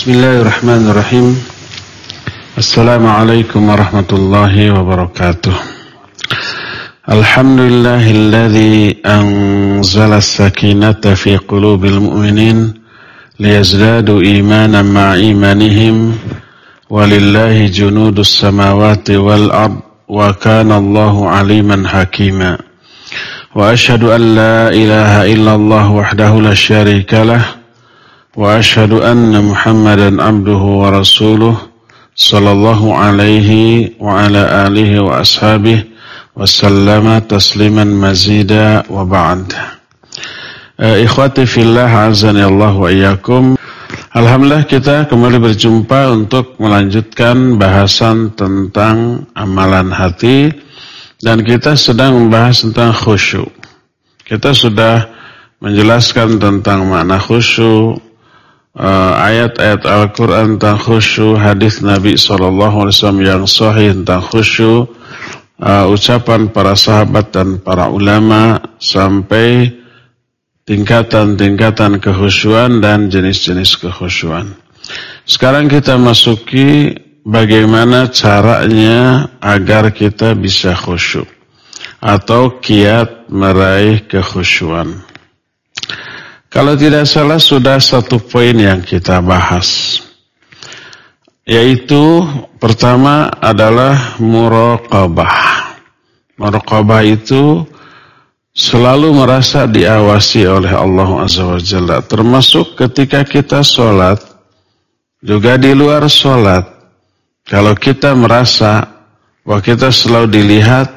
بسم الله الرحمن الرحيم. السلام عليكم ورحمة الله وبركاته. الحمد لله الذي أنزل السكينة في قلوب المؤمنين ليزدادوا إيمانا مع إيمانهم ولله جنود السماوات والأرض وكان الله عليما حكيما. وأشهد أن لا إله إلا الله وحده لا شريك له وأشهد أن محمدا عبده ورسوله صلى الله عليه وعلى آله وأصحابه وسلم تسليما مزيدا وبعد Ikhwati fillah azani Allah wa iyyakum. Alhamdulillah kita kembali berjumpa untuk melanjutkan bahasan tentang amalan hati dan kita sedang membahas tentang khusyuk. Kita sudah menjelaskan tentang makna khusyuk, Eh, ayat-ayat uh, Al-Quran tentang khusyuk, hadis Nabi SAW yang sahih tentang khusyuk, uh, ucapan para sahabat dan para ulama sampai tingkatan-tingkatan kehusuan dan jenis-jenis kehusuan. Sekarang kita masuki bagaimana caranya agar kita bisa khusyuk atau kiat meraih kehusuan. Kalau tidak salah sudah satu poin yang kita bahas. Yaitu pertama adalah muraqabah. Muraqabah itu selalu merasa diawasi oleh Allah Azza wa Jalla. Termasuk ketika kita sholat, juga di luar sholat. Kalau kita merasa bahwa kita selalu dilihat,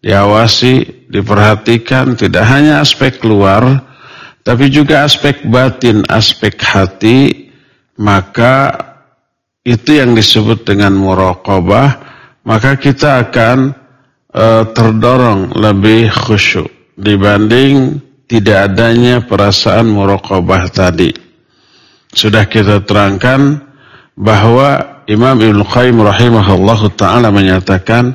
diawasi, diperhatikan, tidak hanya aspek luar, tapi juga aspek batin, aspek hati, maka itu yang disebut dengan muraqabah, maka kita akan e, terdorong lebih khusyuk dibanding tidak adanya perasaan muraqabah tadi. Sudah kita terangkan bahwa Imam Ibnu Qayyim rahimahullahu taala menyatakan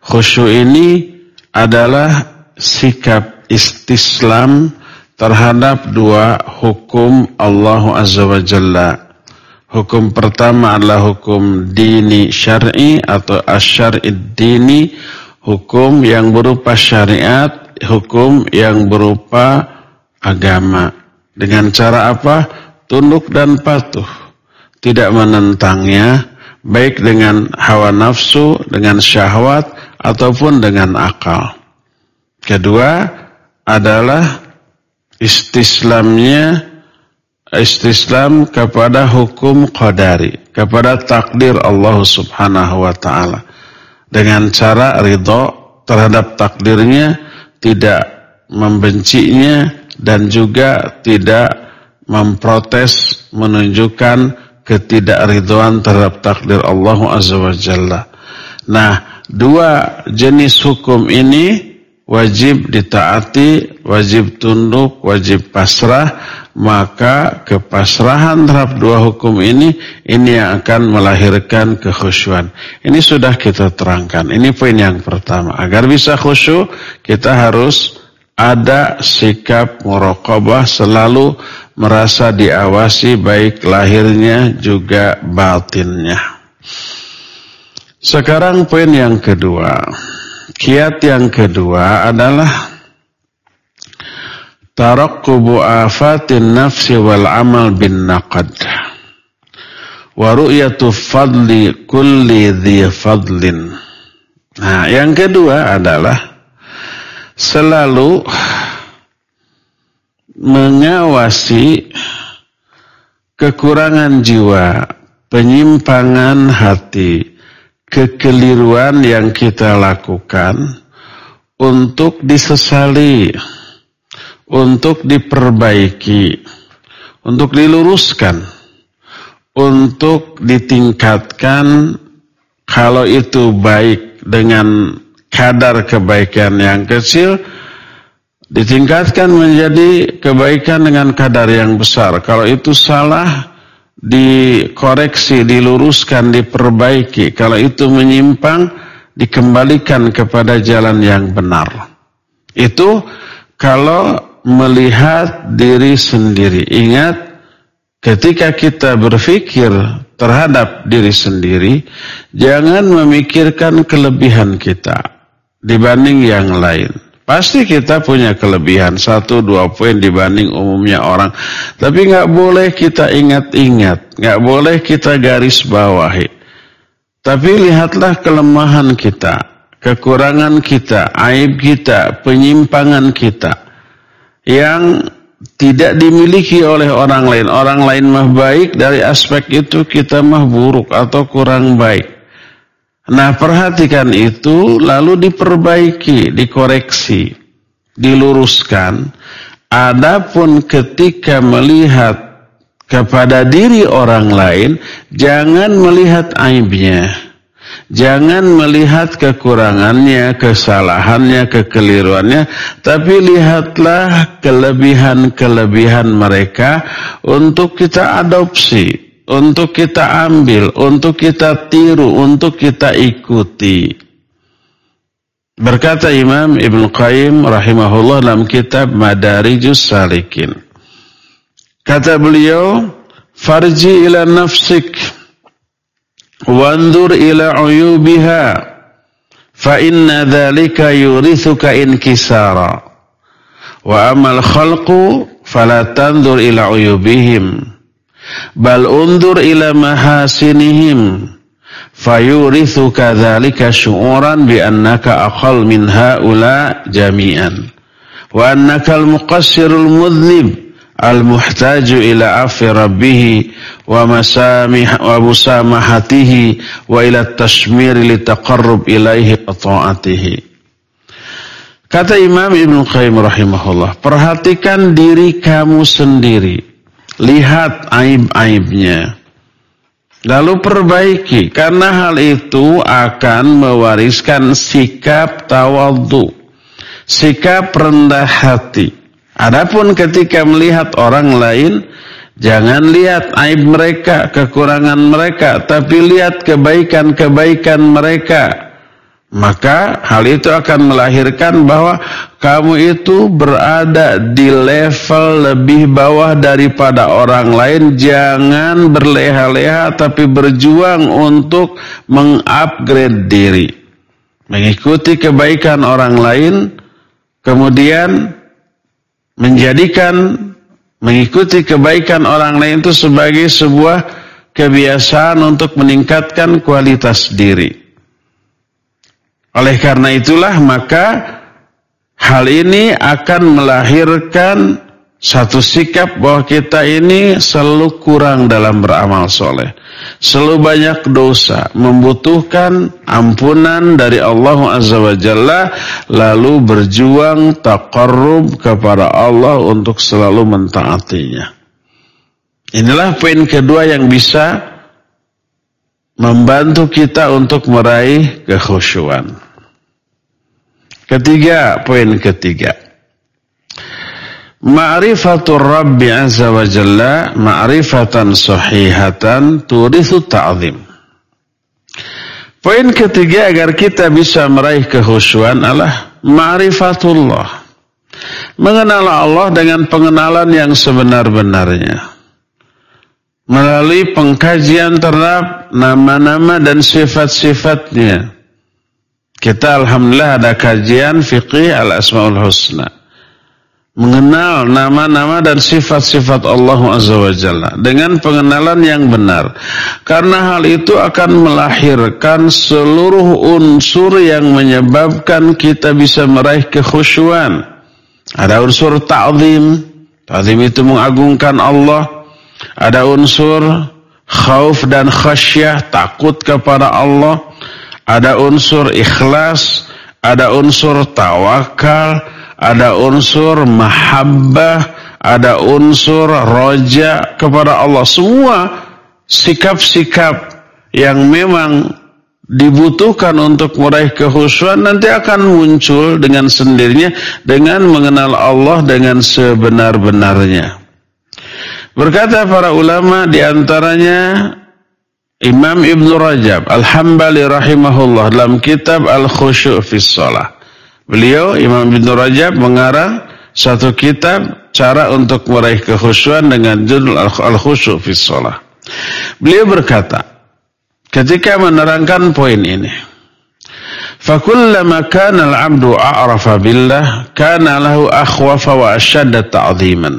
khusyuk ini adalah sikap istislam terhadap dua hukum Allah Azza wa Jalla. Hukum pertama adalah hukum dini syar'i atau asyar'id dini, hukum yang berupa syariat, hukum yang berupa agama. Dengan cara apa? Tunduk dan patuh. Tidak menentangnya, baik dengan hawa nafsu, dengan syahwat, ataupun dengan akal. Kedua adalah istislamnya istislam kepada hukum qadari, kepada takdir Allah Subhanahu wa taala. Dengan cara ridho terhadap takdirnya, tidak membencinya dan juga tidak memprotes menunjukkan ketidakridhoan terhadap takdir Allah Azza wa Jalla. Nah, dua jenis hukum ini wajib ditaati, wajib tunduk, wajib pasrah, maka kepasrahan terhadap dua hukum ini, ini yang akan melahirkan kekhusyuan. Ini sudah kita terangkan. Ini poin yang pertama. Agar bisa khusyuk, kita harus ada sikap muraqabah selalu merasa diawasi baik lahirnya juga batinnya. Sekarang poin yang kedua. Kiat yang kedua adalah tarakkubu afatin nafsi wal amal bin naqad. Wa ru'yatu fadli kulli dhi fadlin. Nah, yang kedua adalah selalu mengawasi kekurangan jiwa, penyimpangan hati, kekeliruan yang kita lakukan untuk disesali, untuk diperbaiki, untuk diluruskan, untuk ditingkatkan kalau itu baik dengan kadar kebaikan yang kecil, ditingkatkan menjadi kebaikan dengan kadar yang besar. Kalau itu salah, dikoreksi, diluruskan, diperbaiki. Kalau itu menyimpang, dikembalikan kepada jalan yang benar. Itu kalau melihat diri sendiri. Ingat, ketika kita berpikir terhadap diri sendiri, jangan memikirkan kelebihan kita dibanding yang lain. Pasti kita punya kelebihan satu dua poin dibanding umumnya orang. Tapi nggak boleh kita ingat-ingat, nggak boleh kita garis bawahi. Tapi lihatlah kelemahan kita, kekurangan kita, aib kita, penyimpangan kita yang tidak dimiliki oleh orang lain. Orang lain mah baik dari aspek itu kita mah buruk atau kurang baik. Nah perhatikan itu lalu diperbaiki, dikoreksi, diluruskan. Adapun ketika melihat kepada diri orang lain, jangan melihat aibnya. Jangan melihat kekurangannya, kesalahannya, kekeliruannya, tapi lihatlah kelebihan-kelebihan mereka untuk kita adopsi untuk kita ambil, untuk kita tiru, untuk kita ikuti. Berkata Imam Ibn Qayyim rahimahullah dalam kitab Madarijus Salikin. Kata beliau, Farji ila nafsik, wandur ila uyubiha, fa inna dhalika yurithuka inkisara. Wa amal khalqu, fala tandur ila uyubihim bal undur ila mahasinihim fayurithu kadzalika syu'uran bi annaka aqall min haula jami'an al-muhtaju ila afi rabbih wa masamih wa musamahatihi wa ila tashmir li taqarrub ilaihi ta'atihi Kata Imam Ibn Qayyim rahimahullah, perhatikan diri kamu sendiri. Lihat aib-aibnya. Lalu perbaiki. Karena hal itu akan mewariskan sikap tawadhu. Sikap rendah hati. Adapun ketika melihat orang lain, jangan lihat aib mereka, kekurangan mereka, tapi lihat kebaikan-kebaikan mereka. Maka hal itu akan melahirkan bahwa kamu itu berada di level lebih bawah daripada orang lain. Jangan berleha-leha tapi berjuang untuk mengupgrade diri. Mengikuti kebaikan orang lain. Kemudian menjadikan mengikuti kebaikan orang lain itu sebagai sebuah kebiasaan untuk meningkatkan kualitas diri. Oleh karena itulah maka hal ini akan melahirkan satu sikap bahwa kita ini selalu kurang dalam beramal soleh. Selalu banyak dosa, membutuhkan ampunan dari Allah Azza wa Jalla, lalu berjuang taqarrub kepada Allah untuk selalu mentaatinya. Inilah poin kedua yang bisa membantu kita untuk meraih kekhusyuan. Ketiga, poin ketiga. Ma'rifatul Rabbi Azza wa Jalla ma'rifatan sahihatan turithu ta'zim. Poin ketiga agar kita bisa meraih kehusuan adalah ma'rifatullah. Mengenal Allah dengan pengenalan yang sebenar-benarnya. Melalui pengkajian terhadap nama-nama dan sifat-sifatnya kita Alhamdulillah ada kajian fikih al-asma'ul husna. Mengenal nama-nama dan sifat-sifat Allah Azza wa Jalla. Dengan pengenalan yang benar. Karena hal itu akan melahirkan seluruh unsur yang menyebabkan kita bisa meraih kekhusyuan. Ada unsur ta'zim. Ta'zim itu mengagungkan Allah. Ada unsur khauf dan khasyah. Takut kepada Allah ada unsur ikhlas, ada unsur tawakal, ada unsur mahabbah, ada unsur roja kepada Allah. Semua sikap-sikap yang memang dibutuhkan untuk meraih kehusuan nanti akan muncul dengan sendirinya dengan mengenal Allah dengan sebenar-benarnya. Berkata para ulama di antaranya Imam Ibn Rajab Al-Hambali rahimahullah dalam kitab Al-Khusyu' Salah. Beliau Imam Ibn Rajab mengarang satu kitab cara untuk meraih kekhusyuan dengan judul Al-Khusyu fi Shalah. Beliau berkata, ketika menerangkan poin ini, فَكُلَّمَا كَانَ الْعَبْدُ أَعْرَفَ بِاللَّهِ كَانَ لَهُ أَخْوَفَ وَأَشَدَّ تَعْظِيمًا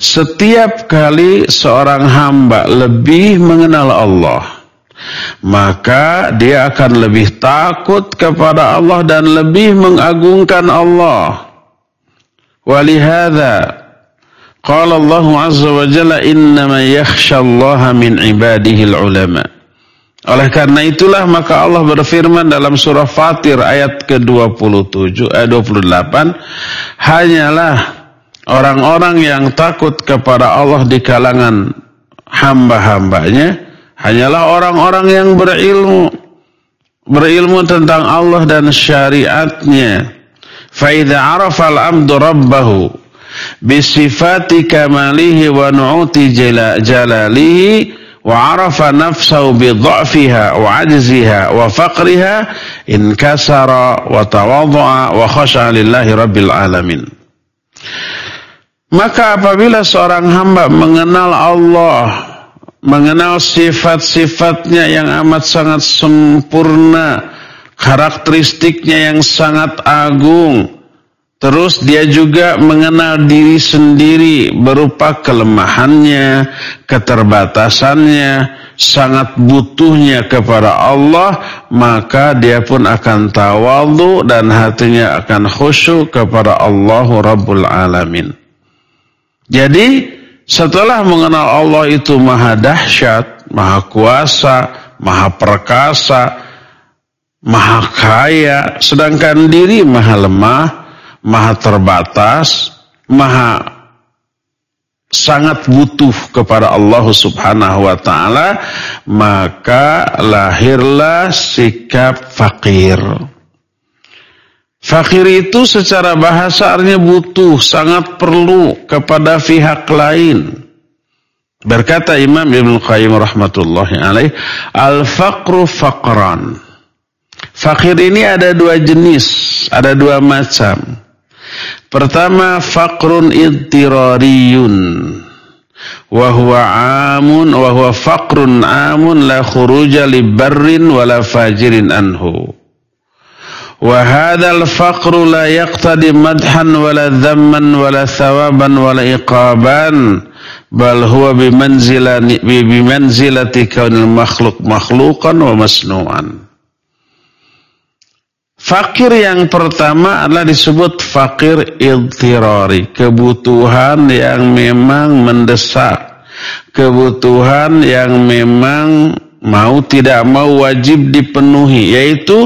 Setiap kali seorang hamba lebih mengenal Allah, maka dia akan lebih takut kepada Allah dan lebih mengagungkan Allah. Walihada qala Allah azza wa jalla innama yakhshallaha min ibadihil ulama. Oleh karena itulah maka Allah berfirman dalam surah Fatir ayat ke-27 ayat 28 hanyalah orang-orang yang takut kepada Allah di kalangan hamba-hambanya hanyalah orang-orang yang berilmu berilmu tentang Allah dan syariatnya. Fa idza arafa al-'abdu rabbahu bisifati kamalihi wa nu'uti jalalihi wa arafa nafsahu bi dha'fiha wa 'ajziha wa faqriha inkasara wa tawadhu'a wa khasha'a lillahi rabbil alamin. Maka apabila seorang hamba mengenal Allah mengenal sifat-sifatnya yang amat sangat sempurna, karakteristiknya yang sangat agung. Terus dia juga mengenal diri sendiri berupa kelemahannya, keterbatasannya, sangat butuhnya kepada Allah, maka dia pun akan tawadhu dan hatinya akan khusyuk kepada Allah Rabbul Alamin. Jadi setelah mengenal Allah itu maha dahsyat, maha kuasa, maha perkasa, maha kaya, sedangkan diri maha lemah, maha terbatas, maha sangat butuh kepada Allah Subhanahu wa taala, maka lahirlah sikap fakir. Fakir itu secara bahasa artinya butuh, sangat perlu kepada pihak lain. Berkata Imam Ibn Qayyim rahmatullahi alaih, Al-faqru faqran. Fakir ini ada dua jenis, ada dua macam. Pertama, faqrun idtirariyun. Wahuwa amun, wahuwa faqrun amun la khuruja li barrin wala fajirin anhu. وهذا الفقر لا يقتضي مدحا ولا ذما ولا ثوابا ولا إقابا بل هو بمنزلة بمنزلة كون المخلوق مخلوقا ومصنوعا Fakir yang pertama adalah disebut fakir iltirari, kebutuhan yang memang mendesak, kebutuhan yang memang mau tidak mau wajib dipenuhi, yaitu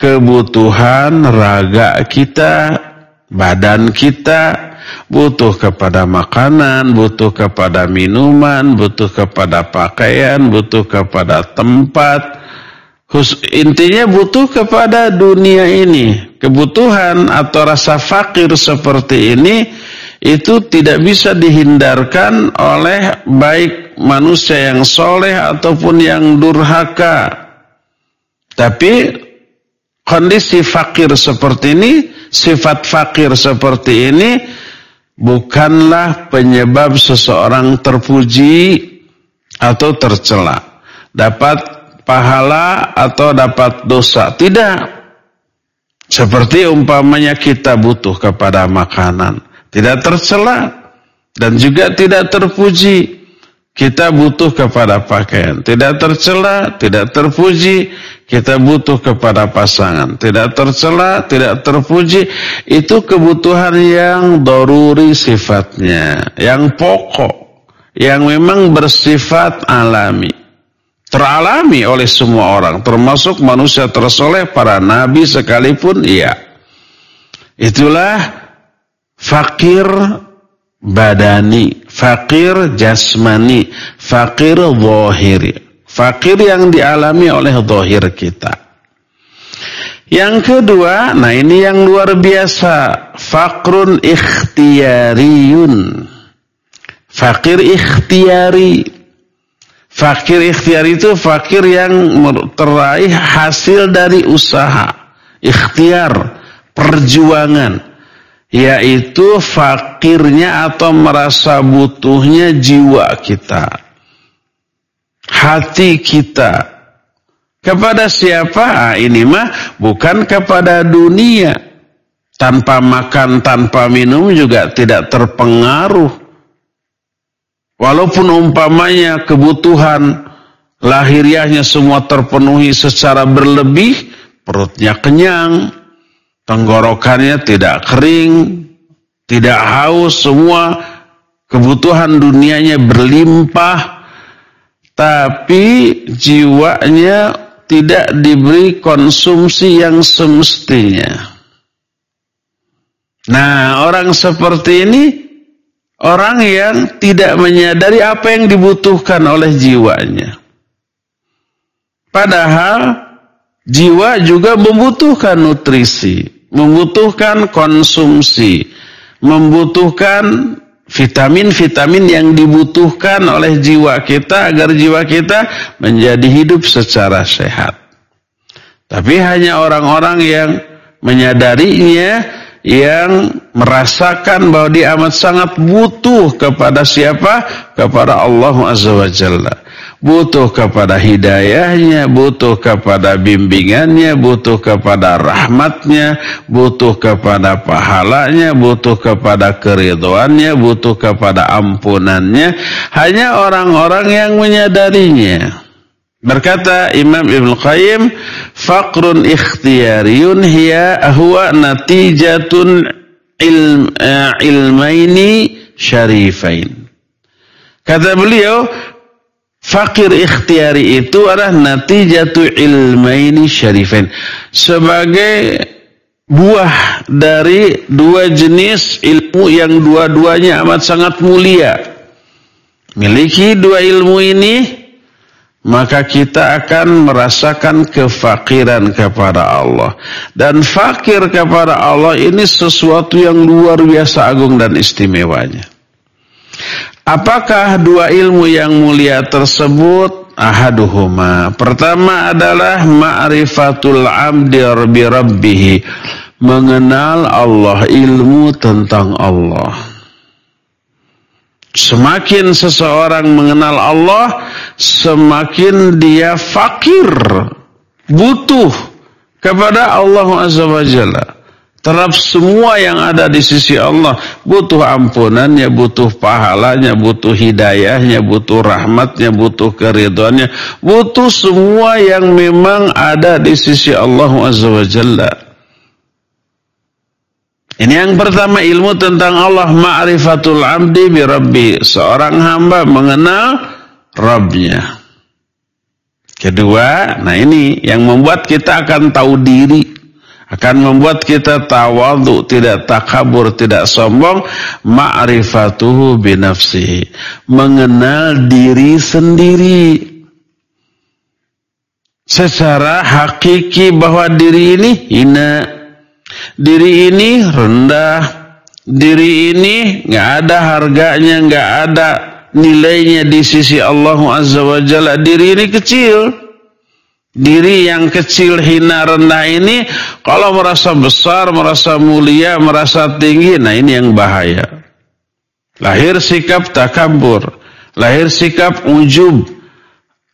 kebutuhan raga kita, badan kita, butuh kepada makanan, butuh kepada minuman, butuh kepada pakaian, butuh kepada tempat. Intinya butuh kepada dunia ini. Kebutuhan atau rasa fakir seperti ini itu tidak bisa dihindarkan oleh baik manusia yang soleh ataupun yang durhaka. Tapi kondisi fakir seperti ini, sifat fakir seperti ini bukanlah penyebab seseorang terpuji atau tercela. Dapat pahala atau dapat dosa. Tidak. Seperti umpamanya kita butuh kepada makanan. Tidak tercela dan juga tidak terpuji. Kita butuh kepada pakaian. Tidak tercela, tidak terpuji. Kita butuh kepada pasangan. Tidak tercela, tidak terpuji. Itu kebutuhan yang doruri sifatnya. Yang pokok. Yang memang bersifat alami. Teralami oleh semua orang. Termasuk manusia tersoleh, para nabi sekalipun, iya. Itulah fakir badani, fakir jasmani, fakir zahiri. Fakir yang dialami oleh zahir kita. Yang kedua, nah ini yang luar biasa, fakrun ikhtiyariyun. Fakir ikhtiari. Fakir ikhtiari itu fakir yang teraih hasil dari usaha, ikhtiar, perjuangan yaitu fakirnya atau merasa butuhnya jiwa kita, hati kita. Kepada siapa? Ah, ini mah bukan kepada dunia. Tanpa makan, tanpa minum juga tidak terpengaruh. Walaupun umpamanya kebutuhan lahiriahnya semua terpenuhi secara berlebih, perutnya kenyang, tenggorokannya tidak kering, tidak haus, semua kebutuhan dunianya berlimpah, tapi jiwanya tidak diberi konsumsi yang semestinya. Nah, orang seperti ini orang yang tidak menyadari apa yang dibutuhkan oleh jiwanya. Padahal jiwa juga membutuhkan nutrisi, membutuhkan konsumsi, membutuhkan vitamin-vitamin yang dibutuhkan oleh jiwa kita agar jiwa kita menjadi hidup secara sehat. Tapi hanya orang-orang yang menyadarinya, yang merasakan bahwa dia amat sangat butuh kepada siapa? Kepada Allah Azza wa Jalla butuh kepada hidayahnya, butuh kepada bimbingannya, butuh kepada rahmatnya, butuh kepada pahalanya, butuh kepada keriduannya, butuh kepada ampunannya. Hanya orang-orang yang menyadarinya. Berkata Imam Ibn Qayyim, "Faqrun ikhtiyariyun hiya huwa natijatun ilm, uh, ilmaini syarifain." Kata beliau, Fakir ikhtiari itu adalah natijatu ilmaini syarifain. Sebagai buah dari dua jenis ilmu yang dua-duanya amat sangat mulia. Miliki dua ilmu ini, maka kita akan merasakan kefakiran kepada Allah. Dan fakir kepada Allah ini sesuatu yang luar biasa agung dan istimewanya. Apakah dua ilmu yang mulia tersebut? Ahaduhuma. Pertama adalah ma'rifatul abdi rabbi rabbih. Mengenal Allah, ilmu tentang Allah. Semakin seseorang mengenal Allah, semakin dia fakir, butuh kepada Allah Azza wa Jalla. Terhadap semua yang ada di sisi Allah butuh ampunannya, butuh pahalanya, butuh hidayahnya, butuh rahmatnya, butuh keriduannya, butuh semua yang memang ada di sisi Allah Jalla. Ini yang pertama ilmu tentang Allah ma'rifatul abdi bi rabbi. Seorang hamba mengenal Rabbnya. Kedua, nah ini yang membuat kita akan tahu diri akan membuat kita tawadhu, tidak takabur, tidak sombong, ma'rifatuhu binafsihi, mengenal diri sendiri. Secara hakiki bahwa diri ini hina, diri ini rendah, diri ini nggak ada harganya, nggak ada nilainya di sisi Allah Azza wa Jalla. Diri ini kecil. Diri yang kecil, hina, rendah ini kalau merasa besar, merasa mulia, merasa tinggi, nah ini yang bahaya. Lahir sikap takabur, lahir sikap ujub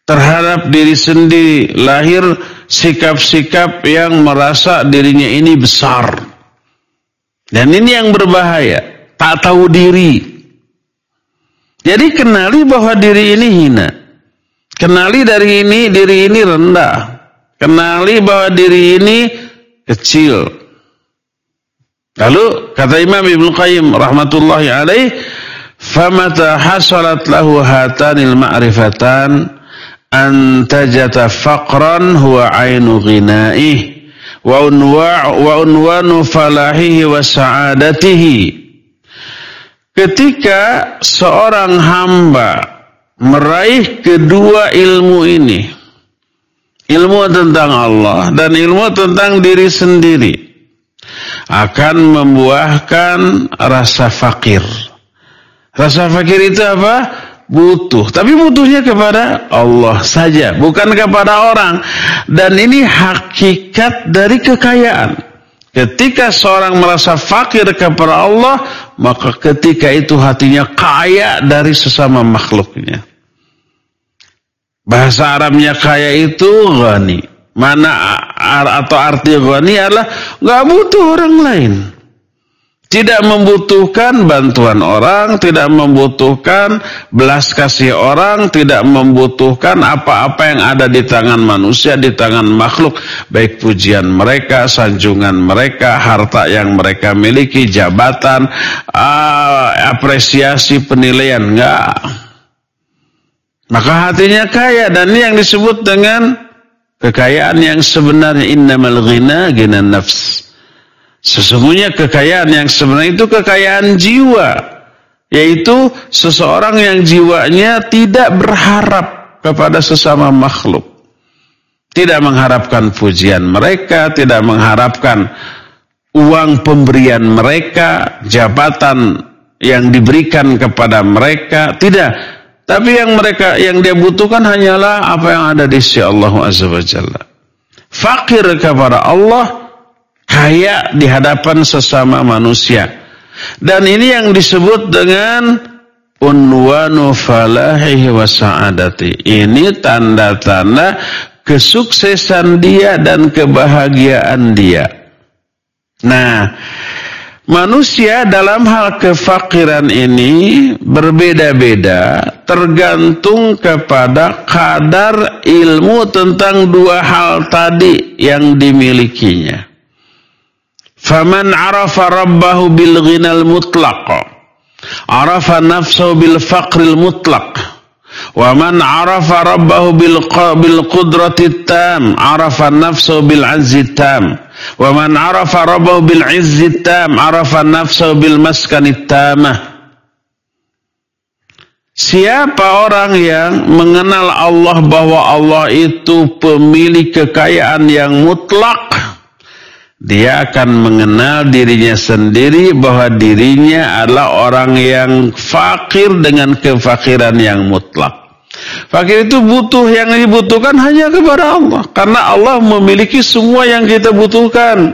terhadap diri sendiri, lahir sikap-sikap yang merasa dirinya ini besar. Dan ini yang berbahaya, tak tahu diri. Jadi kenali bahwa diri ini hina. Kenali dari ini, diri ini rendah. Kenali bahwa diri ini kecil. Lalu kata Imam Ibn Qayyim rahmatullahi alaih, "Famata hasalat lahu hatanil ma'rifatan an tajata faqran huwa ainu ghinaih wa unwa wa unwanu falahihi wa sa'adatihi." Ketika seorang hamba meraih kedua ilmu ini. Ilmu tentang Allah dan ilmu tentang diri sendiri akan membuahkan rasa fakir. Rasa fakir itu apa? butuh. Tapi butuhnya kepada Allah saja bukan kepada orang. Dan ini hakikat dari kekayaan. Ketika seorang merasa fakir kepada Allah, maka ketika itu hatinya kaya dari sesama makhluknya. Bahasa Arabnya kaya itu ghani. Mana atau arti ghani adalah nggak butuh orang lain. Tidak membutuhkan bantuan orang, tidak membutuhkan belas kasih orang, tidak membutuhkan apa-apa yang ada di tangan manusia, di tangan makhluk. Baik pujian mereka, sanjungan mereka, harta yang mereka miliki, jabatan, uh, apresiasi, penilaian. Enggak. Maka hatinya kaya dan ini yang disebut dengan kekayaan yang sebenarnya innamal ghina ghina nafs. Sesungguhnya kekayaan yang sebenarnya itu kekayaan jiwa. Yaitu seseorang yang jiwanya tidak berharap kepada sesama makhluk. Tidak mengharapkan pujian mereka, tidak mengharapkan uang pemberian mereka, jabatan yang diberikan kepada mereka, tidak. Tapi yang mereka yang dia butuhkan hanyalah apa yang ada di sisi Allah Azza wa Jalla. Fakir kepada Allah kaya di hadapan sesama manusia. Dan ini yang disebut dengan unwanu falahihi wa sa'adati. Ini tanda-tanda kesuksesan dia dan kebahagiaan dia. Nah, manusia dalam hal kefakiran ini berbeda-beda tergantung kepada kadar ilmu tentang dua hal tadi yang dimilikinya. Faman arafa rabbahu bil ghinal mutlaq. Arafa nafsahu bil faqril mutlaq. Wa man arafa rabbahu bil bil qudrati tam, arafa nafsahu bil azzi tam. Wa man arafa rabbahu bil izzi tam, arafa nafsahu bil maskani tamah. Siapa orang yang mengenal Allah bahwa Allah itu pemilik kekayaan yang mutlak dia akan mengenal dirinya sendiri bahwa dirinya adalah orang yang fakir dengan kefakiran yang mutlak. Fakir itu butuh yang dibutuhkan hanya kepada Allah. Karena Allah memiliki semua yang kita butuhkan.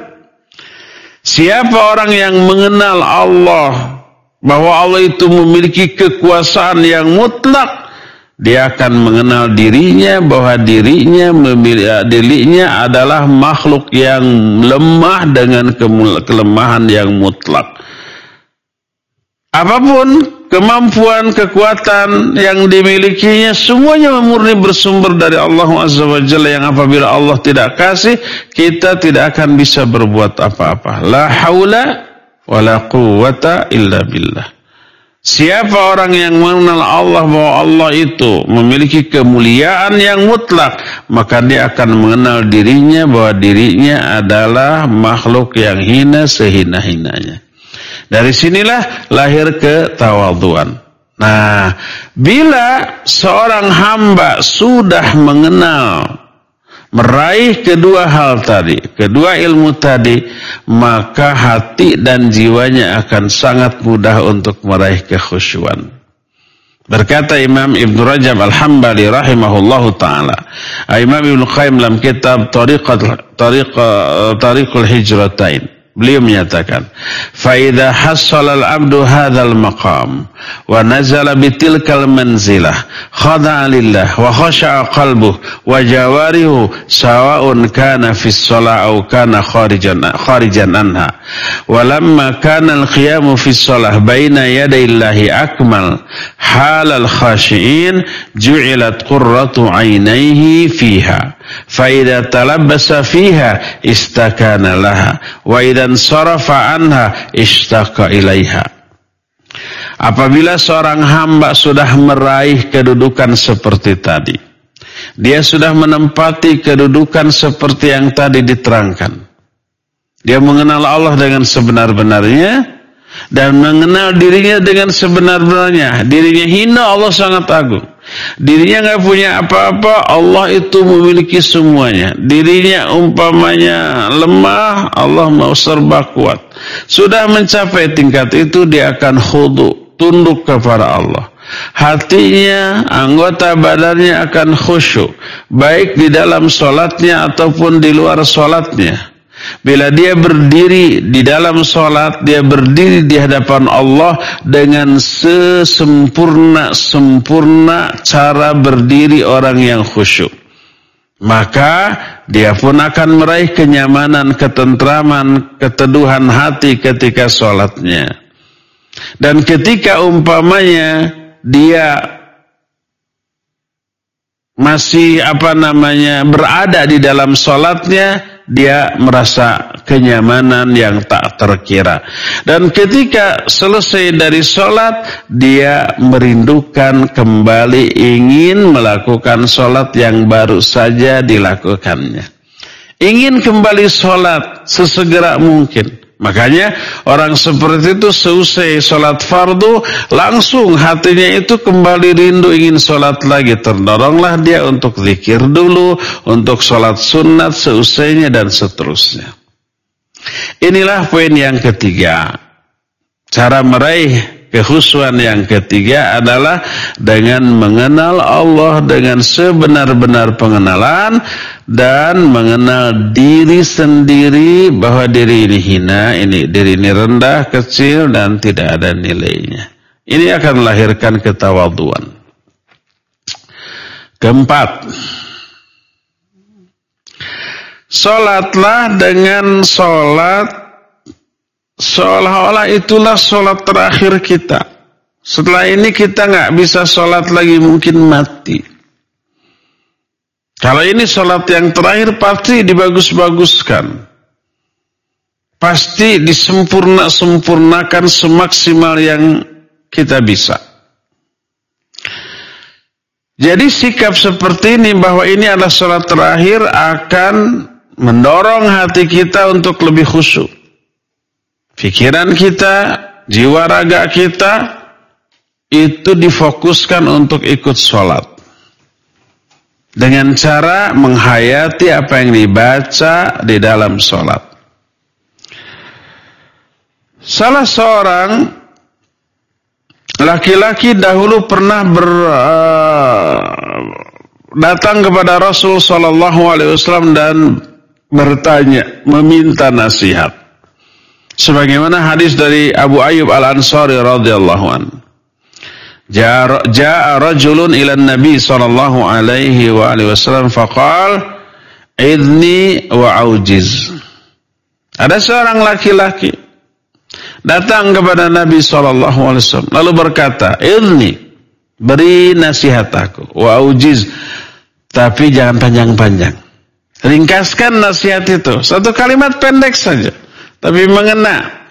Siapa orang yang mengenal Allah bahwa Allah itu memiliki kekuasaan yang mutlak dia akan mengenal dirinya bahwa dirinya memilih dirinya adalah makhluk yang lemah dengan kelemahan yang mutlak. Apa pun kemampuan, kekuatan yang dimilikinya semuanya murni bersumber dari Allah Azza wa Jalla yang apabila Allah tidak kasih kita tidak akan bisa berbuat apa-apa. La haula wala quwwata illa billah. Siapa orang yang mengenal Allah bahwa Allah itu memiliki kemuliaan yang mutlak, maka dia akan mengenal dirinya bahwa dirinya adalah makhluk yang hina sehina-hinanya. Dari sinilah lahir ketawaduan. Nah, bila seorang hamba sudah mengenal meraih kedua hal tadi, kedua ilmu tadi, maka hati dan jiwanya akan sangat mudah untuk meraih kekhusyuan. Berkata Imam Ibn Rajab Al-Hambali rahimahullahu taala. Imam Ibn Qayyim dalam kitab Tariqat Tariq Tariqul Hijratain Beliau menyatakan, "Faida hassala al-'abdu hadzal maqam wa nazala bitilkal manzilah, khada'a lillah wa khasha'a qalbuhu wa jawarihu sawa'un kana fi shalah aw kana kharijan kharijan anha." Walamma kana al-qiyamu fi shalah baina yaday Allahi akmal halal khashiin ju'ilat qurratu 'ainaihi fiha. Faida talabbasa fiha istakana laha wa idan sarafa anha istaka ilaiha. Apabila seorang hamba sudah meraih kedudukan seperti tadi, dia sudah menempati kedudukan seperti yang tadi diterangkan. Dia mengenal Allah dengan sebenar-benarnya dan mengenal dirinya dengan sebenar-benarnya. Dirinya hina Allah sangat agung. Dirinya nggak punya apa-apa, Allah itu memiliki semuanya. Dirinya umpamanya lemah, Allah mau serba kuat. Sudah mencapai tingkat itu, dia akan khudu, tunduk kepada Allah. Hatinya, anggota badannya akan khusyuk. Baik di dalam sholatnya ataupun di luar sholatnya. Bila dia berdiri di dalam sholat, dia berdiri di hadapan Allah dengan sesempurna-sempurna cara berdiri orang yang khusyuk. Maka dia pun akan meraih kenyamanan, ketentraman, keteduhan hati ketika sholatnya. Dan ketika umpamanya dia masih apa namanya berada di dalam sholatnya, dia merasa kenyamanan yang tak terkira. Dan ketika selesai dari sholat, dia merindukan kembali ingin melakukan sholat yang baru saja dilakukannya. Ingin kembali sholat sesegera mungkin. Makanya orang seperti itu seusai sholat fardu langsung hatinya itu kembali rindu ingin sholat lagi. Terdoronglah dia untuk zikir dulu, untuk sholat sunat seusainya dan seterusnya. Inilah poin yang ketiga. Cara meraih Kehusuan yang ketiga adalah dengan mengenal Allah dengan sebenar-benar pengenalan dan mengenal diri sendiri bahwa diri ini hina, ini diri ini rendah, kecil dan tidak ada nilainya. Ini akan melahirkan ketawaduan. Keempat, Sholatlah dengan sholat Seolah-olah itulah sholat terakhir kita. Setelah ini kita nggak bisa sholat lagi mungkin mati. Kalau ini sholat yang terakhir pasti dibagus-baguskan. Pasti disempurna-sempurnakan semaksimal yang kita bisa. Jadi sikap seperti ini bahwa ini adalah sholat terakhir akan mendorong hati kita untuk lebih khusyuk pikiran kita, jiwa raga kita itu difokuskan untuk ikut sholat. Dengan cara menghayati apa yang dibaca di dalam sholat. Salah seorang laki-laki dahulu pernah ber, uh, datang kepada Rasul Shallallahu Alaihi Wasallam dan bertanya, meminta nasihat. Sebagaimana hadis dari Abu Ayyub Al-Ansari radhiyallahu an. Ja'a rajulun ila Nabi sallallahu alaihi wa alihi wasallam faqal idni wa aujiz. Ada seorang laki-laki datang kepada Nabi sallallahu alaihi wasallam lalu berkata, "Idni, beri nasihat aku wa aujiz, tapi jangan panjang-panjang." Ringkaskan nasihat itu, satu kalimat pendek saja. Tapi mengena.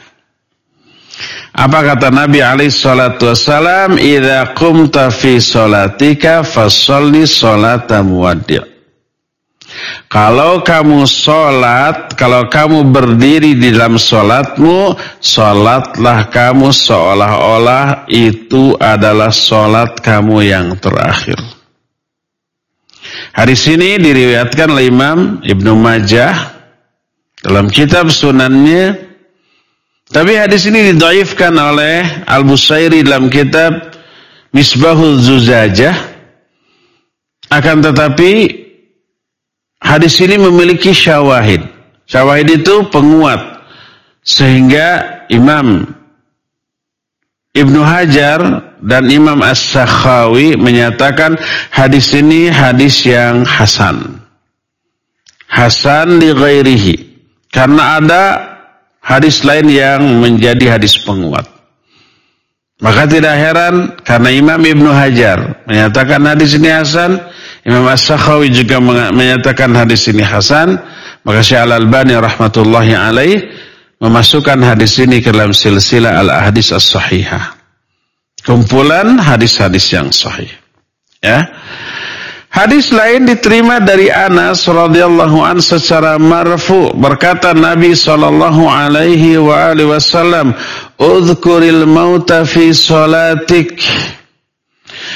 Apa kata Nabi alaihi salatu wassalam, "Idza qumta fi salatika fasholli salata muwaddi'." Kalau kamu sholat, kalau kamu berdiri di dalam sholatmu, sholatlah kamu seolah-olah itu adalah sholat kamu yang terakhir. Hadis ini diriwayatkan oleh Imam Ibnu Majah dalam kitab sunannya tapi hadis ini didaifkan oleh Al-Busairi dalam kitab Misbahul Zuzajah akan tetapi hadis ini memiliki syawahid syawahid itu penguat sehingga Imam Ibnu Hajar dan Imam As-Sakhawi menyatakan hadis ini hadis yang hasan. Hasan li ghairihi. Karena ada hadis lain yang menjadi hadis penguat. Maka tidak heran karena Imam Ibnu Hajar menyatakan hadis ini hasan, Imam As-Sakhawi juga menyatakan hadis ini hasan, maka Syekh Al-Albani rahmatullahi alaih memasukkan hadis ini ke dalam silsilah al-hadis as-sahihah. Kumpulan hadis-hadis yang sahih. Ya. Hadis lain diterima dari Anas radhiyallahu an secara marfu. Berkata Nabi sallallahu alaihi wa alihi wasallam "Udhkuril mauta fi salatik.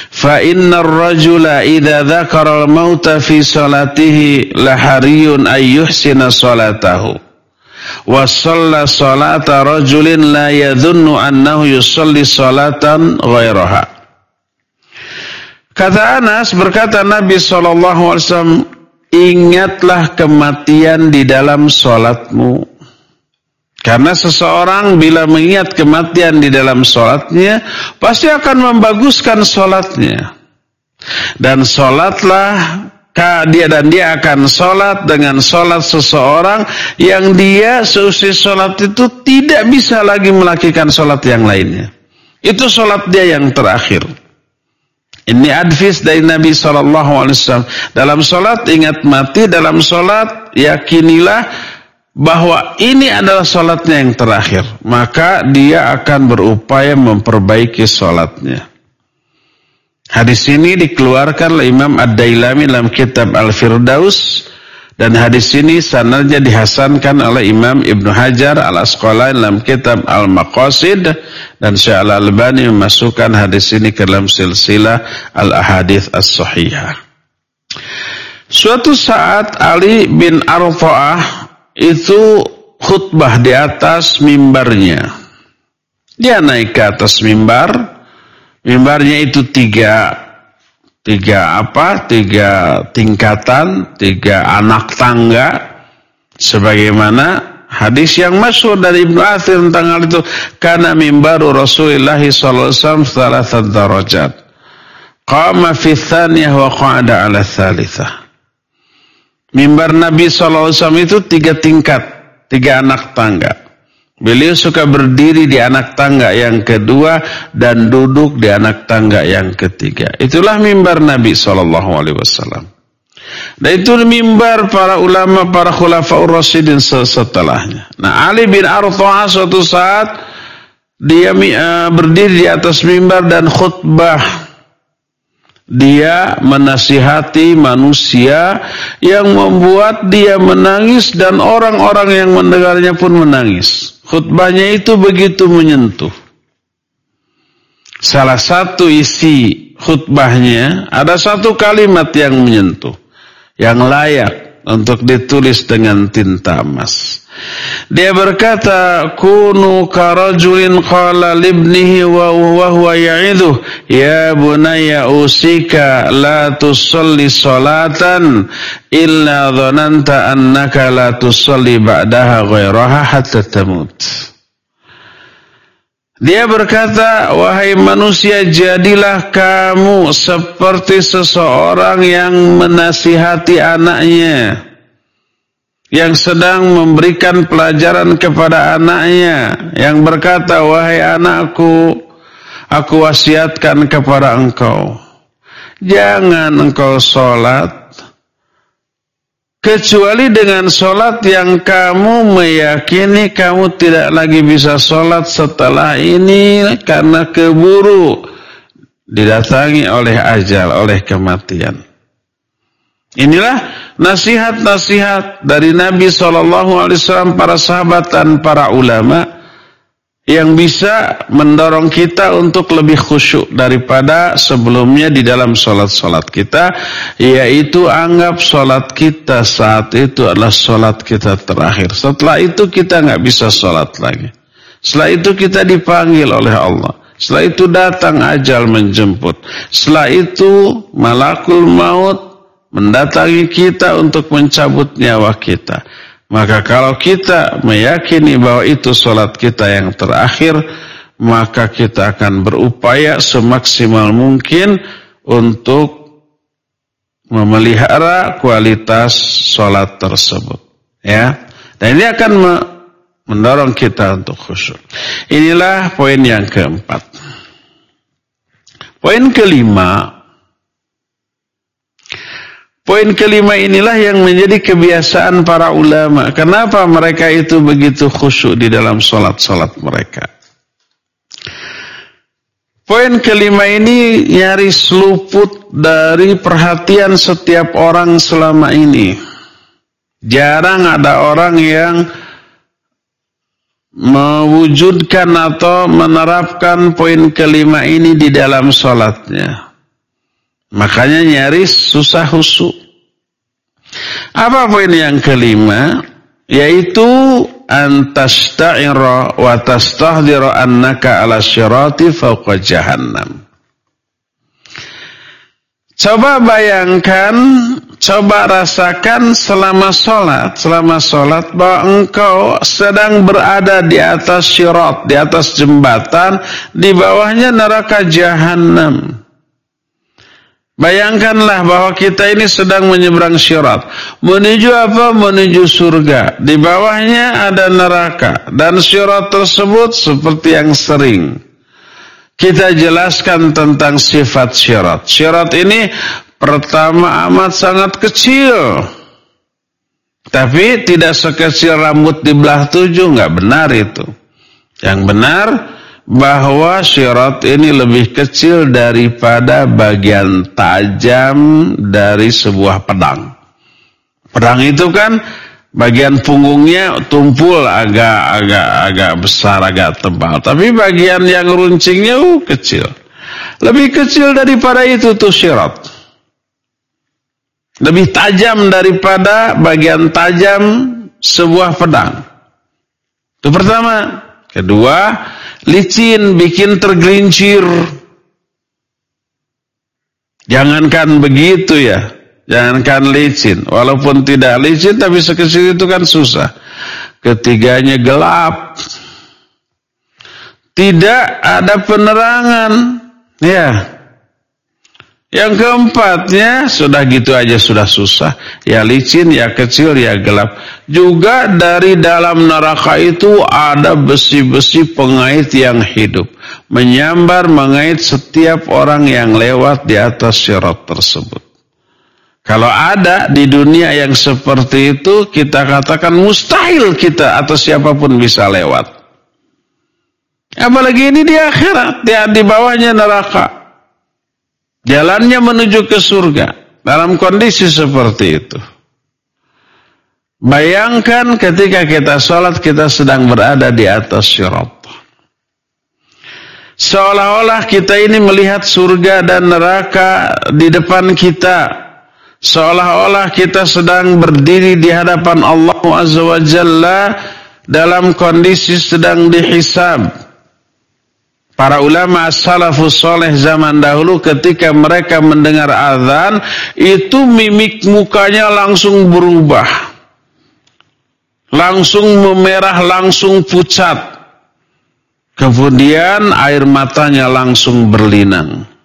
Fa innar rajula idza dzakara al mauta fi salatihi lahariyun ay yuhsina salatahu. Wa shalla salata rajulin la yadhunnu annahu yusalli salatan ghairaha Kata Anas berkata Nabi SAW ingatlah kematian di dalam sholatmu. Karena seseorang bila mengingat kematian di dalam sholatnya, pasti akan membaguskan sholatnya. Dan sholatlah dia dan dia akan sholat dengan sholat seseorang yang dia seusai sholat itu tidak bisa lagi melakukan sholat yang lainnya. Itu sholat dia yang terakhir. Ini advis dari Nabi SAW. Dalam sholat ingat mati, dalam sholat yakinilah bahwa ini adalah sholatnya yang terakhir. Maka dia akan berupaya memperbaiki sholatnya. Hadis ini dikeluarkan oleh Imam Ad-Dailami dalam kitab Al-Firdaus dan hadis ini sanadnya dihasankan oleh Imam Ibnu Hajar Al-Asqalani dalam kitab Al-Maqasid dan Syekh Al-Albani memasukkan hadis ini ke dalam silsilah Al-Ahadits As-Sahihah. Suatu saat Ali bin Arfa'ah itu khutbah di atas mimbarnya. Dia naik ke atas mimbar Mimbarnya itu tiga, tiga apa? Tiga tingkatan, tiga anak tangga. Sebagaimana hadis yang masyhur dari Ibnu Athir tentang hal itu. Karena mimbaru Rasulullah sallallahu alaihi wasallam. Qama fi thaniyah wa qa'ada ala thalithah. Mimbar Nabi SAW itu tiga tingkat, tiga anak tangga. Beliau suka berdiri di anak tangga yang kedua dan duduk di anak tangga yang ketiga. Itulah mimbar Nabi Shallallahu Alaihi Wasallam. Dan itu mimbar para ulama, para khulafaur rasyidin setelahnya. Nah Ali bin Arthah suatu saat dia uh, berdiri di atas mimbar dan khutbah dia menasihati manusia yang membuat dia menangis dan orang-orang yang mendengarnya pun menangis. Khutbahnya itu begitu menyentuh. Salah satu isi khutbahnya ada satu kalimat yang menyentuh, yang layak untuk ditulis dengan tinta emas. Dia berkata, "Kunu karajulin qala libnihi wa huwa ya'idhu, ya bunayya usika la tusalli salatan illa dhananta annaka la tusalli ba'daha ghairaha hatta tamut." Dia berkata, wahai manusia jadilah kamu seperti seseorang yang menasihati anaknya yang sedang memberikan pelajaran kepada anaknya yang berkata wahai anakku aku wasiatkan kepada engkau jangan engkau sholat kecuali dengan sholat yang kamu meyakini kamu tidak lagi bisa sholat setelah ini karena keburu didatangi oleh ajal oleh kematian inilah nasihat-nasihat dari Nabi Shallallahu Alaihi Wasallam para sahabat dan para ulama yang bisa mendorong kita untuk lebih khusyuk daripada sebelumnya di dalam sholat-sholat kita yaitu anggap sholat kita saat itu adalah sholat kita terakhir. Setelah itu kita nggak bisa sholat lagi. Setelah itu kita dipanggil oleh Allah. Setelah itu datang ajal menjemput. Setelah itu malakul maut mendatangi kita untuk mencabut nyawa kita. Maka kalau kita meyakini bahwa itu sholat kita yang terakhir, maka kita akan berupaya semaksimal mungkin untuk memelihara kualitas sholat tersebut. Ya, dan ini akan mendorong kita untuk khusyuk. Inilah poin yang keempat. Poin kelima, Poin kelima inilah yang menjadi kebiasaan para ulama. Kenapa mereka itu begitu khusyuk di dalam sholat-sholat mereka? Poin kelima ini nyaris luput dari perhatian setiap orang selama ini. Jarang ada orang yang mewujudkan atau menerapkan poin kelima ini di dalam sholatnya. Makanya nyaris susah husuk. Apa poin yang kelima? Yaitu antasta'ira wa tastahdira annaka ala syirati fauqa jahannam. Coba bayangkan, Coba rasakan selama sholat, selama sholat bahwa engkau sedang berada di atas syirat, di atas jembatan, di bawahnya neraka jahanam. Bayangkanlah bahwa kita ini sedang menyeberang syirat. Menuju apa? Menuju surga. Di bawahnya ada neraka. Dan syirat tersebut seperti yang sering. Kita jelaskan tentang sifat syirat. Syirat ini pertama amat sangat kecil. Tapi tidak sekecil rambut di belah tujuh. Nggak benar itu. Yang benar bahwa syirat ini lebih kecil daripada bagian tajam dari sebuah pedang. Pedang itu kan bagian punggungnya tumpul agak-agak agak besar, agak tebal. Tapi bagian yang runcingnya uh, kecil. Lebih kecil daripada itu tuh syirat. Lebih tajam daripada bagian tajam sebuah pedang. Itu pertama. Kedua, licin, bikin tergelincir. Jangankan begitu ya, jangankan licin. Walaupun tidak licin tapi sekecil itu kan susah. Ketiganya gelap. Tidak ada penerangan. Ya, yang keempatnya sudah gitu aja sudah susah. Ya licin, ya kecil, ya gelap. Juga dari dalam neraka itu ada besi-besi pengait yang hidup. Menyambar, mengait setiap orang yang lewat di atas syarat tersebut. Kalau ada di dunia yang seperti itu, kita katakan mustahil kita atau siapa pun bisa lewat. Apalagi ini di akhirat, di bawahnya neraka. Jalannya menuju ke surga dalam kondisi seperti itu. Bayangkan ketika kita sholat kita sedang berada di atas syirat. Seolah-olah kita ini melihat surga dan neraka di depan kita. Seolah-olah kita sedang berdiri di hadapan Allah Azza wa Jalla dalam kondisi sedang dihisab. Para ulama salafus soleh zaman dahulu ketika mereka mendengar azan itu mimik mukanya langsung berubah. Langsung memerah, langsung pucat. Kemudian air matanya langsung berlinang.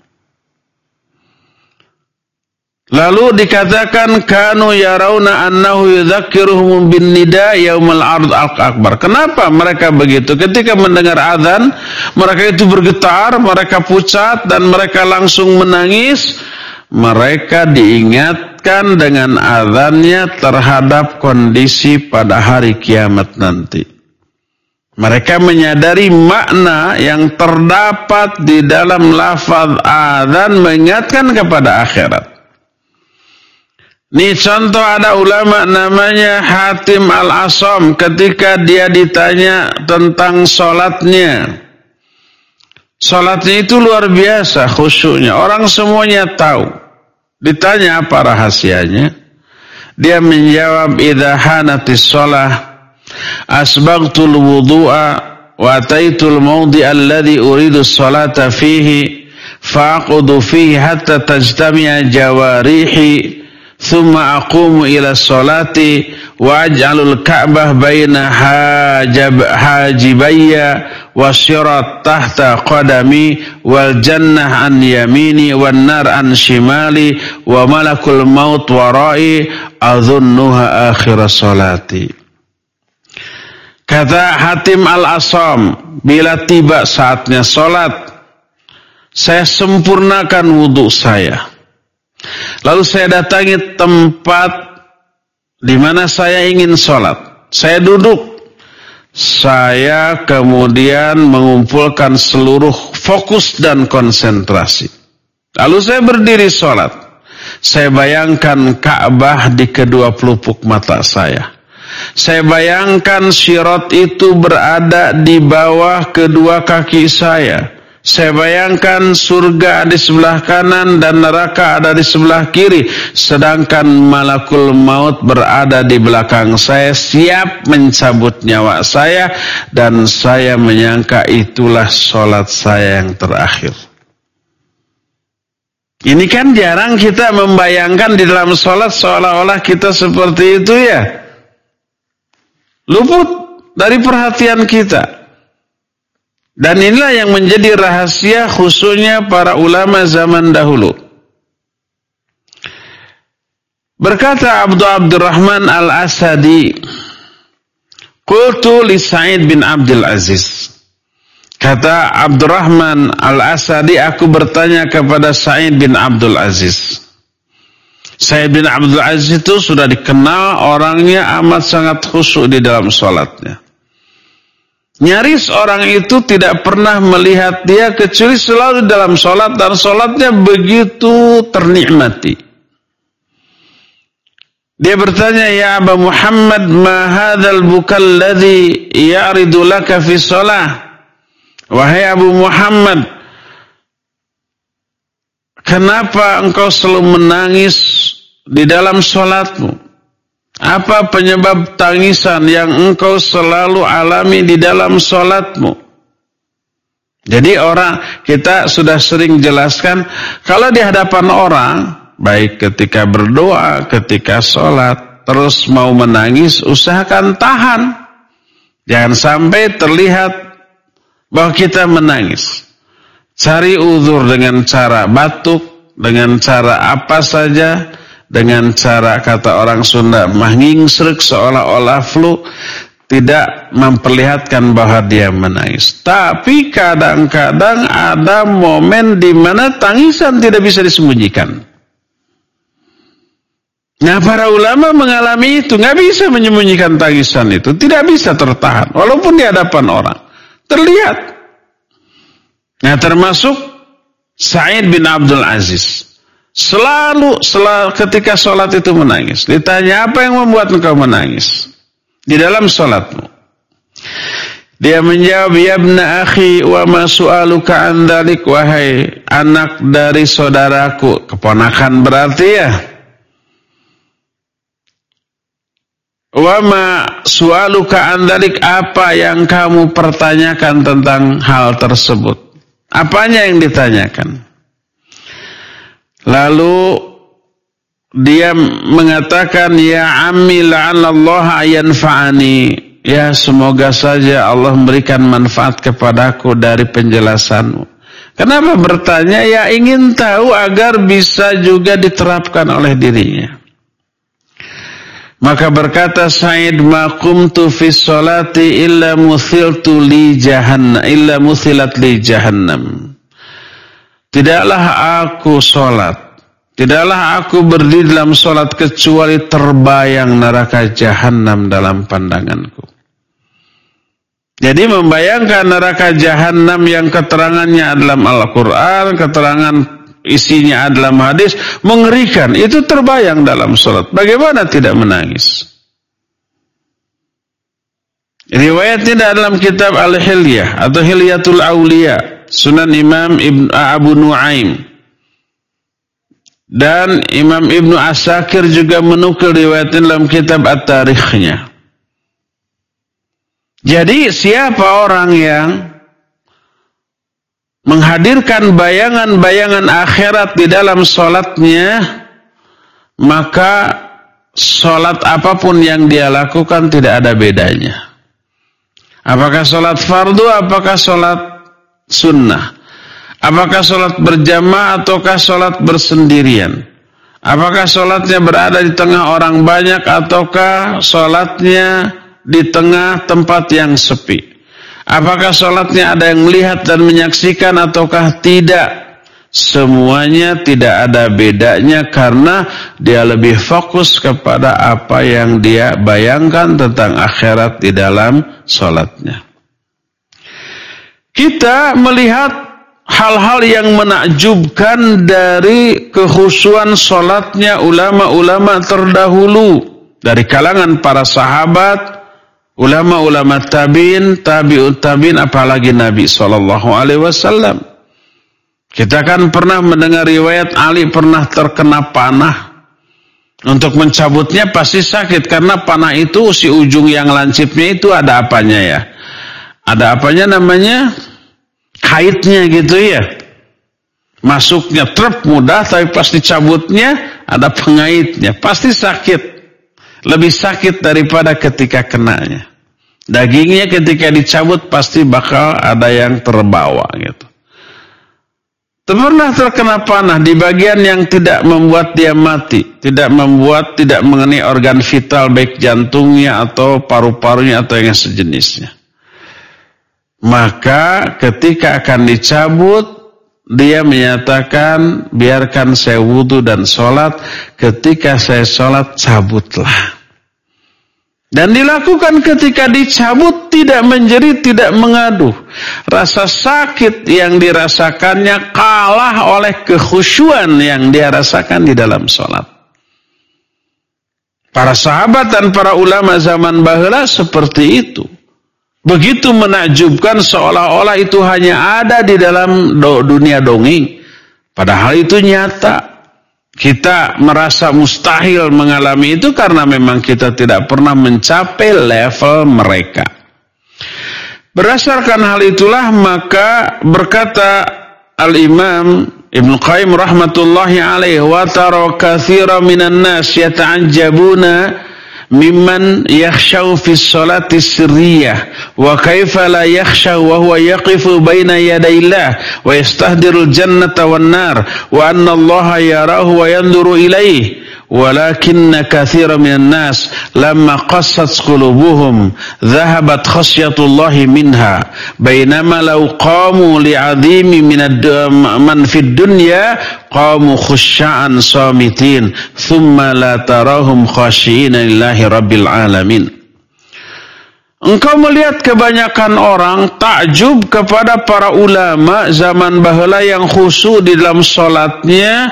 Lalu dikatakan kanu yarawna annahu yudzakiruhum bin nida yaumal ard al akbar. Kenapa mereka begitu? Ketika mendengar azan, mereka itu bergetar, mereka pucat dan mereka langsung menangis. Mereka diingatkan dengan azannya terhadap kondisi pada hari kiamat nanti. Mereka menyadari makna yang terdapat di dalam lafaz azan mengingatkan kepada akhirat. Ini contoh ada ulama namanya Hatim Al-Asom ketika dia ditanya tentang sholatnya. Sholatnya itu luar biasa khusyuknya. Orang semuanya tahu. Ditanya apa rahasianya. Dia menjawab, Idha hanatis sholah asbagtul wudu'a wa ataitul mawdi alladhi uridu sholata fihi fa'aqudu fihi hatta tajtami'a jawarihi Thumma aqumu ila solati wa aj'alul ka'bah baina hajab hajibayya wa syirat tahta qadami wal jannah an yamini wan nar an shimali wa malakul maut warai azunnuha akhir salati Kata Hatim al-Asam, bila tiba saatnya sholat, saya sempurnakan wudhu saya. Lalu saya datangi tempat di mana saya ingin sholat. Saya duduk. Saya kemudian mengumpulkan seluruh fokus dan konsentrasi. Lalu saya berdiri sholat. Saya bayangkan Ka'bah di kedua pelupuk mata saya. Saya bayangkan syirat itu berada di bawah kedua kaki saya. Saya bayangkan surga di sebelah kanan dan neraka ada di sebelah kiri. Sedangkan malakul maut berada di belakang saya siap mencabut nyawa saya. Dan saya menyangka itulah sholat saya yang terakhir. Ini kan jarang kita membayangkan di dalam sholat seolah-olah kita seperti itu ya. Luput dari perhatian kita. Dan inilah yang menjadi rahasia khususnya para ulama zaman dahulu. Berkata Abdul Abdurrahman Al-Asadi, Qultu li Sa'id bin Abdul Aziz. Kata Abdurrahman Al-Asadi, aku bertanya kepada Sa'id bin Abdul Aziz. Sa'id bin Abdul Aziz itu sudah dikenal orangnya amat sangat khusyuk di dalam sholatnya. Nyaris orang itu tidak pernah melihat dia kecuali selalu dalam sholat dan sholatnya begitu ternikmati. Dia bertanya, "Ya Aba Muhammad, ma hadzal bukal ladzi ya'ridu laka fi shalah?" Wahai Abu Muhammad, kenapa engkau selalu menangis di dalam sholatmu? Apa penyebab tangisan yang engkau selalu alami di dalam sholatmu? Jadi orang, kita sudah sering jelaskan, kalau di hadapan orang, baik ketika berdoa, ketika sholat, terus mau menangis, usahakan tahan. Jangan sampai terlihat bahwa kita menangis. Cari uzur dengan cara batuk, dengan cara apa saja, dengan cara kata orang Sunda mengingsrek seolah-olah flu, tidak memperlihatkan bahwa dia menangis. Tapi kadang-kadang ada momen di mana tangisan tidak bisa disembunyikan. Nah para ulama mengalami itu, nggak bisa menyembunyikan tangisan itu, tidak bisa tertahan, walaupun di hadapan orang. Terlihat. Nah termasuk Sa'id bin Abdul Aziz. Selalu, selalu ketika sholat itu menangis. Ditanya apa yang membuat engkau menangis? Di dalam sholatmu. Dia menjawab, Ya bna akhi wa ma su'aluka an wahai anak dari saudaraku. Keponakan berarti ya. Wama sualuka andalik apa yang kamu pertanyakan tentang hal tersebut? Apanya yang ditanyakan? Lalu dia mengatakan ya ammi la'anallahu yanfa'ani ya semoga saja Allah memberikan manfaat kepadaku dari penjelasanmu. Kenapa bertanya? Ya ingin tahu agar bisa juga diterapkan oleh dirinya. Maka berkata Said ma qumtu fi sholati illa muthiltu li jahannam illa muthilat li jahannam. Tidaklah aku sholat. Tidaklah aku berdiri dalam sholat kecuali terbayang neraka jahanam dalam pandanganku. Jadi membayangkan neraka jahanam yang keterangannya dalam Al-Quran, keterangan isinya adalah hadis mengerikan. Itu terbayang dalam sholat. Bagaimana tidak menangis? Riwayatnya dalam kitab Al-Hilyah atau Hilyatul Aulia Sunan Imam Ibn Abu Nuaim dan Imam Ibnu Asakir juga menukil riwayatnya dalam kitab At-Tarikhnya jadi siapa orang yang menghadirkan bayangan-bayangan akhirat di dalam sholatnya, maka sholat apa pun yang dia lakukan tidak ada bedanya. Apakah sholat fardu, apakah sholat sunnah. Apakah sholat berjamaah ataukah sholat bersendirian. Apakah sholatnya berada di tengah orang banyak ataukah sholatnya di tengah tempat yang sepi. Apakah sholatnya ada yang melihat dan menyaksikan ataukah tidak? Semuanya tidak ada bedanya karena dia lebih fokus kepada apa yang dia bayangkan tentang akhirat di dalam sholatnya. Kita melihat hal-hal yang menakjubkan dari kehusuan sholatnya ulama-ulama terdahulu. Dari kalangan para sahabat, ulama-ulama tabiin, tabiut tabiin, apalagi Nabi Shallallahu Alaihi Wasallam. Kita kan pernah mendengar riwayat Ali pernah terkena panah. Untuk mencabutnya pasti sakit karena panah itu si ujung yang lancipnya itu ada apanya ya? Ada apanya namanya? Kaitnya gitu ya. Masuknya truk mudah tapi pas dicabutnya ada pengaitnya. Pasti sakit. Lebih sakit daripada ketika kenanya. Dagingnya ketika dicabut pasti bakal ada yang terbawa gitu. Pernah terkena panah di bagian yang tidak membuat dia mati, tidak membuat, tidak mengenai organ vital baik jantungnya atau paru-parunya atau yang sejenisnya. Maka ketika akan dicabut, dia menyatakan biarkan saya wudhu dan sholat, ketika saya sholat cabutlah. Dan dilakukan ketika dicabut tidak menjerit, tidak mengaduh. Rasa sakit yang dirasakannya kalah oleh kekhusyuan yang dia rasakan di dalam sholat. Para sahabat dan para ulama zaman bahula seperti itu. Begitu menakjubkan seolah-olah itu hanya ada di dalam dunia dongeng. Padahal itu nyata. Kita merasa mustahil mengalami itu karena memang kita tidak pernah mencapai level mereka. Berdasarkan hal itulah maka berkata Al-Imam Ibn Qayyim rahmatullahi alaihi wa tara katsira minan nas yata'ajjabuna mimman yakhshaw fi salati sirriyah wa kaifa la yakhshaw wa huwa yaqifu baina yaday Allah wa yastahdirul jannata wan nar wa walakinna katsira minan nas lamma qassat qulubuhum dhahabat khasyatullahi minha. Bainama law qamu li'azimi minad من fid dunya qamu khusya'an samitin thumma la tarahum khashiina lillahi rabbil Engkau melihat kebanyakan orang takjub kepada para ulama zaman bahula yang khusyuk di dalam solatnya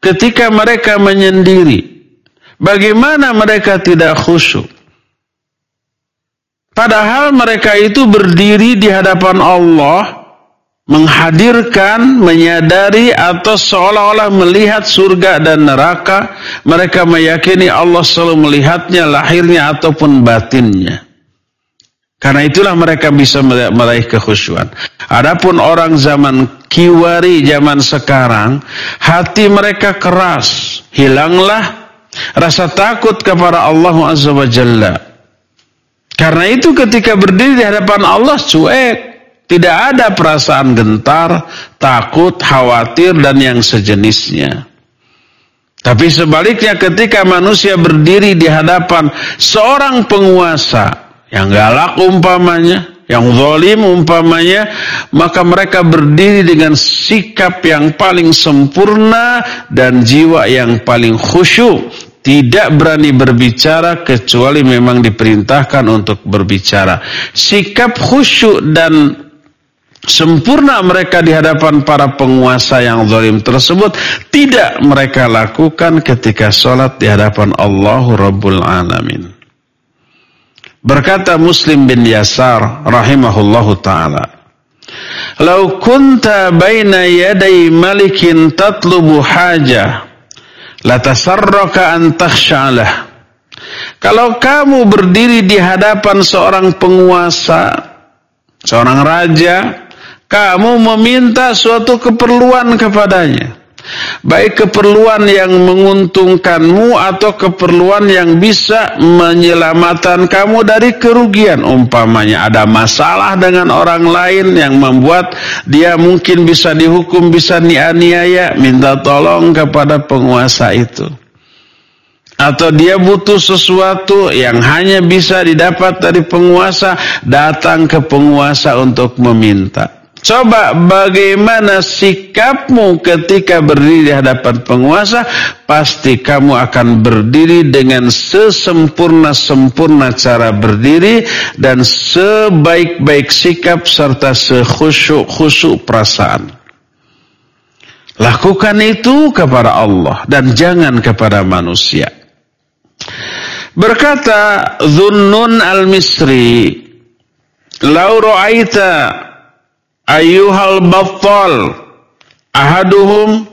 ketika mereka menyendiri. Bagaimana mereka tidak khusyuk? Padahal mereka itu berdiri di hadapan Allah, menghadirkan, menyadari atau seolah-olah melihat surga dan neraka. Mereka meyakini Allah selalu melihatnya lahirnya ataupun batinnya. Karena itulah mereka bisa meraih kekhusyuan. Adapun orang zaman kiwari zaman sekarang, hati mereka keras, hilanglah rasa takut kepada Allah Azza wa Jalla. Karena itu ketika berdiri di hadapan Allah cuek, tidak ada perasaan gentar, takut, khawatir dan yang sejenisnya. Tapi sebaliknya ketika manusia berdiri di hadapan seorang penguasa yang galak umpamanya, yang zalim umpamanya, maka mereka berdiri dengan sikap yang paling sempurna dan jiwa yang paling khusyuk. Tidak berani berbicara kecuali memang diperintahkan untuk berbicara. Sikap khusyuk dan sempurna mereka di hadapan para penguasa yang zalim tersebut tidak mereka lakukan ketika sholat di hadapan Allah Rabbul Alamin. Berkata Muslim bin Yasar rahimahullahu taala, "Lau kunta baina yaday malikin tatlubu haja, latasarraka an takhsha'lah." Kalau kamu berdiri di hadapan seorang penguasa, seorang raja, kamu meminta suatu keperluan kepadanya baik keperluan yang menguntungkanmu atau keperluan yang bisa menyelamatkan kamu dari kerugian. Umpamanya ada masalah dengan orang lain yang membuat dia mungkin bisa dihukum bisa nianiaya minta tolong kepada penguasa itu. Atau dia butuh sesuatu yang hanya bisa didapat dari penguasa datang ke penguasa untuk meminta Coba bagaimana sikapmu ketika berdiri di hadapan penguasa, pasti kamu akan berdiri dengan sesempurna-sempurna cara berdiri dan sebaik-baik sikap serta sekhusyuk-khusyuk perasaan. Lakukan itu kepada Allah dan jangan kepada manusia. Berkata Zunnun al-Misri, "Lau ra'aita ayyuhal battal. Ahaduhum.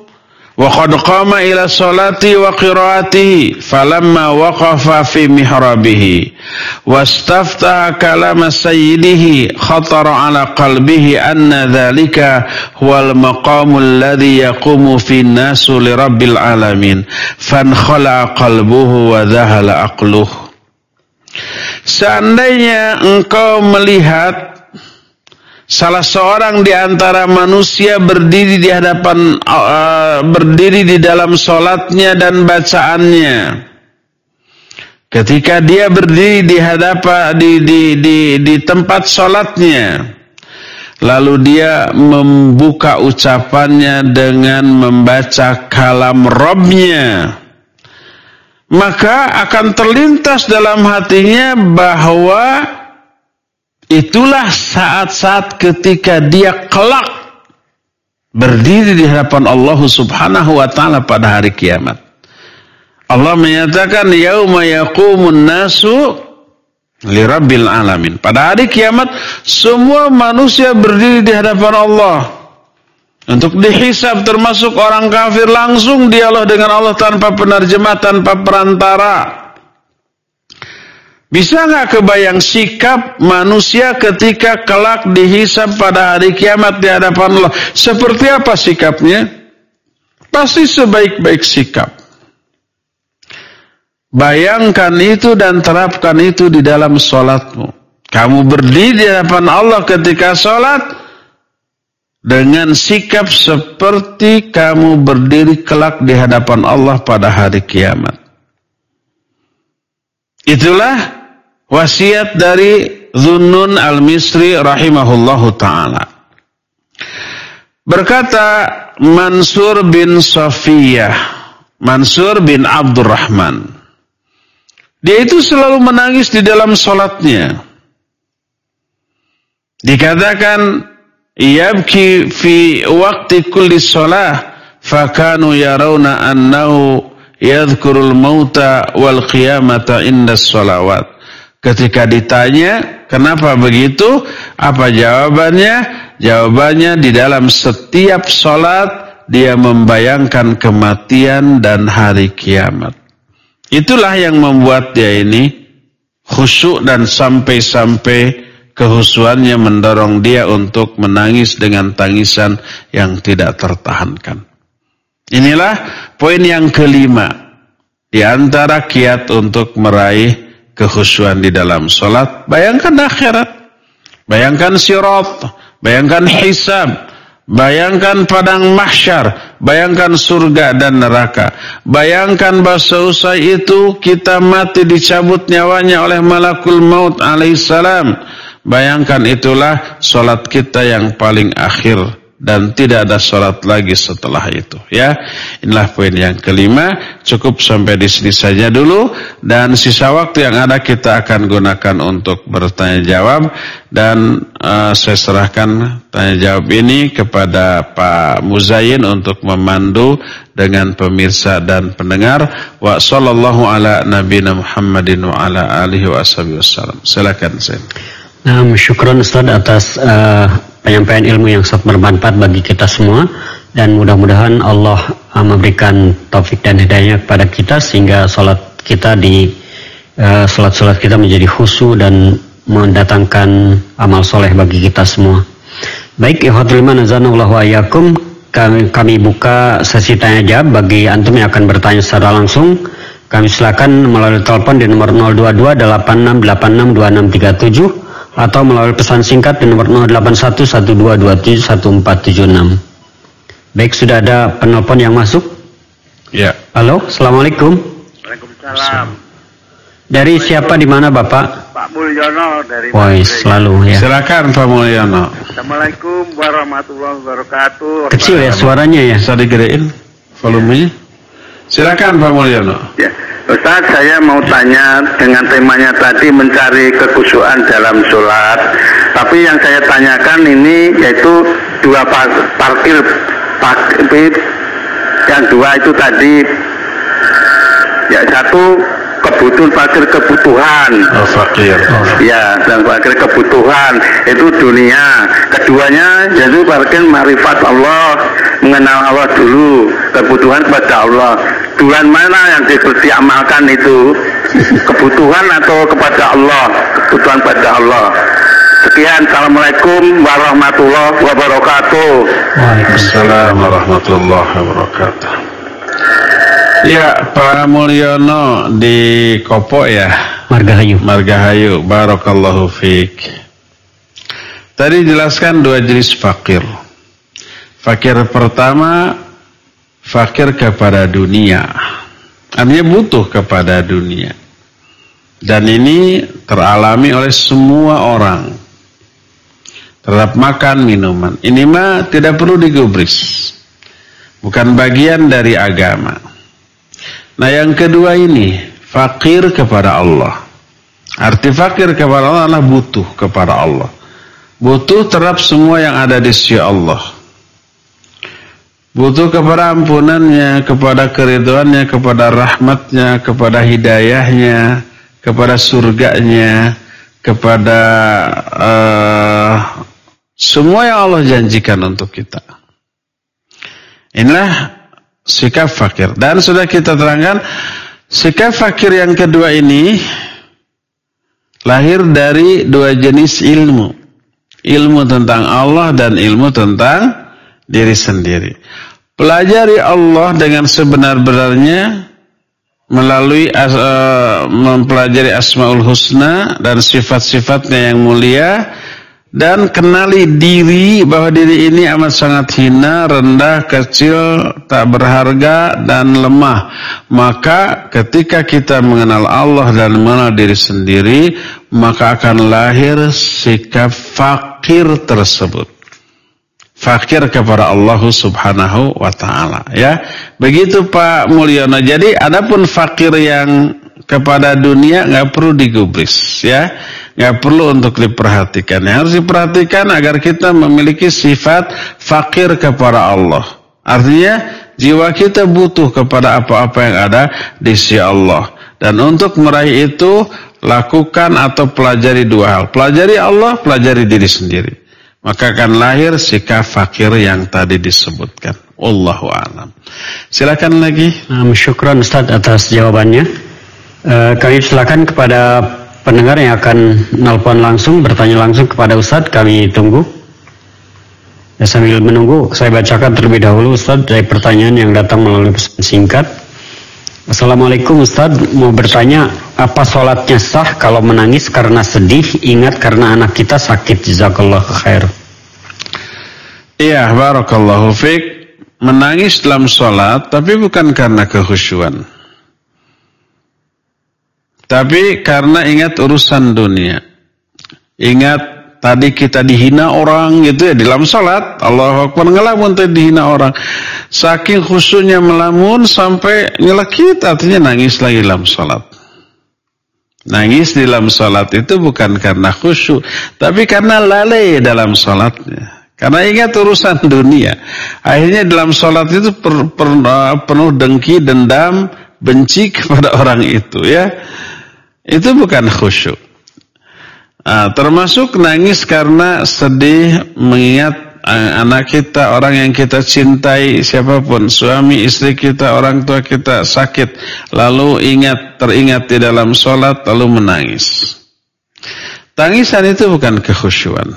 Wa qad qama ila salati wa qiraatihi. Falamma waqafa fi mihrabihi. Wastaftaha kalama sayyidihi. Khatara ala qalbihi anna dhalika huwal maqamu alladhi yaqumu fi nasu li rabbil alamin. Fankhala qalbuhu wa dhahala aqluh. Seandainya engkau melihat salah seorang di antara manusia berdiri di hadapan uh, berdiri di dalam solatnya dan bacaannya. Ketika dia berdiri di hadapan di di di, di tempat solatnya, lalu dia membuka ucapannya dengan membaca kalam Robnya, maka akan terlintas dalam hatinya bahwa Itulah saat-saat ketika dia kelak berdiri di hadapan Allah Subhanahu wa taala pada hari kiamat. Allah menyatakan yauma yaqumun nasu lirabbil alamin. Pada hari kiamat semua manusia berdiri di hadapan Allah untuk dihisab termasuk orang kafir langsung dialog dengan Allah tanpa penerjemah tanpa perantara. Bisa nggak kebayang sikap manusia ketika kelak dihisap pada hari kiamat di hadapan Allah? Seperti apa sikapnya? Pasti sebaik-baik sikap. Bayangkan itu dan terapkan itu di dalam sholatmu. Kamu berdiri di hadapan Allah ketika sholat dengan sikap seperti kamu berdiri kelak di hadapan Allah pada hari kiamat. Itulah wasiat dari Zunnun al-Misri rahimahullahu taala. Berkata Mansur bin Safiyah, Mansur bin Abdurrahman. Dia itu selalu menangis di dalam solatnya. Dikatakan yabki fi waqti kulli shalah fakanu yarawna annahu yadhkurul mauta wal qiyamata inda sholawat. Ketika ditanya, kenapa begitu? Apa jawabannya? Jawabannya di dalam setiap sholat, dia membayangkan kematian dan hari kiamat. Itulah yang membuat dia ini khusyuk dan sampai-sampai kehusuannya mendorong dia untuk menangis dengan tangisan yang tidak tertahankan. Inilah poin yang kelima di antara kiat untuk meraih kehusuan di dalam sholat, bayangkan akhirat, bayangkan sirat, bayangkan hisab, bayangkan padang mahsyar, bayangkan surga dan neraka, bayangkan bahasa usai itu kita mati dicabut nyawanya oleh malakul maut alaihissalam, bayangkan itulah sholat kita yang paling akhir dan tidak ada sholat lagi setelah itu ya. Inilah poin yang kelima. Cukup sampai di sini saja dulu. Dan sisa waktu yang ada kita akan gunakan untuk bertanya jawab. Dan uh, saya serahkan tanya jawab ini kepada Pak Muzayin untuk memandu dengan pemirsa dan pendengar. Wa sallallahu ala nabiyina Muhammadin wa ala alihi wa wasallam silakan Nah, syukron Ustaz atas uh, penyampaian ilmu yang sangat bermanfaat bagi kita semua dan mudah-mudahan Allah uh, memberikan taufik dan hidayahnya kepada kita sehingga sholat kita di uh, sholat-sholat kita menjadi khusu dan mendatangkan amal soleh bagi kita semua. Baik, ikhwatul iman wa kami, kami buka sesi tanya jawab bagi antum yang akan bertanya secara langsung. Kami silakan melalui telepon di nomor 022 8686 2637 atau melalui pesan singkat di nomor 081122714776. Baik, sudah ada penelpon yang masuk? Ya. Halo, Assalamualaikum. Waalaikumsalam. Dari siapa di mana Bapak? Pak Mulyono dari Woi, selalu ya. Silakan Pak Mulyono. Assalamualaikum warahmatullahi wabarakatuh. Kecil ya suaranya ya. Bisa digedein volumenya? Silakan Pak Mulyono. Ya. Ustaz, saya mau tanya dengan temanya tadi mencari kekusuhan dalam sholat. Tapi yang saya tanyakan ini yaitu dua parkir, parkir yang dua itu tadi ya satu kebutuhan fakir kebutuhan. Oh, fakir. Ya, dan fakir kebutuhan itu dunia. Keduanya yaitu fakir marifat Allah, mengenal Allah dulu, kebutuhan kepada Allah. Tuhan mana yang diamalkan itu? Kebutuhan atau kepada Allah? Kebutuhan kepada Allah. Sekian, Assalamualaikum warahmatullahi wabarakatuh. Waalaikumsalam warahmatullahi wabarakatuh. Ya, Pak Mulyono di Kopo ya. Margahayu. Margahayu, Barakallahu fiik. Tadi jelaskan dua jenis fakir. Fakir pertama, fakir kepada dunia. Artinya butuh kepada dunia. Dan ini teralami oleh semua orang. Terhadap makan, minuman. Ini mah tidak perlu digubris. Bukan bagian dari agama. Nah yang kedua ini fakir kepada Allah. Arti fakir kepada Allah adalah butuh kepada Allah. Butuh terhadap semua yang ada di sisi Allah. Butuh kepada ampunannya, kepada keriduannya, kepada rahmatnya, kepada hidayahnya, kepada surganya, kepada uh, semua yang Allah janjikan untuk kita. Inilah sikap fakir. Dan sudah kita terangkan, sikap fakir yang kedua ini lahir dari dua jenis ilmu. Ilmu tentang Allah dan ilmu tentang diri sendiri. Pelajari Allah dengan sebenar-benarnya melalui uh, mempelajari Asmaul Husna dan sifat-sifatnya yang mulia dan kenali diri bahwa diri ini amat sangat hina, rendah, kecil, tak berharga dan lemah. Maka ketika kita mengenal Allah dan mengenal diri sendiri, maka akan lahir sikap fakir tersebut. Fakir kepada Allah Subhanahu wa taala ya. Begitu Pak Mulyono. Jadi adapun fakir yang kepada dunia nggak perlu digubris ya nggak perlu untuk diperhatikan. Yang harus diperhatikan agar kita memiliki sifat fakir kepada Allah. Artinya jiwa kita butuh kepada apa-apa yang ada di sisi Allah. Dan untuk meraih itu lakukan atau pelajari dua hal. Pelajari Allah, pelajari diri sendiri. Maka akan lahir sikap fakir yang tadi disebutkan. Allahu a'lam. Silakan lagi. Nah, syukran Ustaz atas jawabannya. Uh, kami silakan kepada pendengar yang akan nelpon langsung, bertanya langsung kepada Ustadz, kami tunggu. Ya, sambil menunggu, saya bacakan terlebih dahulu Ustadz dari pertanyaan yang datang melalui pesan singkat. Assalamualaikum Ustadz, mau bertanya, apa sholatnya sah kalau menangis karena sedih, ingat karena anak kita sakit, jazakallah khair. Iya, barakallahu fiqh. Menangis dalam sholat, tapi bukan karena kehusuan. Tapi karena ingat urusan dunia. Ingat tadi kita dihina orang gitu ya dalam salat. Allah Akbar ngelamun tadi dihina orang. Saking khusyuknya melamun sampai nyelekit artinya nangis lagi dalam salat. Nangis di dalam salat itu bukan karena khusyuk, tapi karena lalai dalam salatnya. Karena ingat urusan dunia. Akhirnya dalam salat itu per, per, penuh dengki, dendam, benci kepada orang itu ya. Itu bukan khusyuk. Nah, termasuk nangis karena sedih mengingat eh, anak kita, orang yang kita cintai, siapa pun, suami, istri kita, orang tua kita sakit, lalu ingat, teringat di dalam sholat, lalu menangis. Tangisan itu bukan kekhusyuan,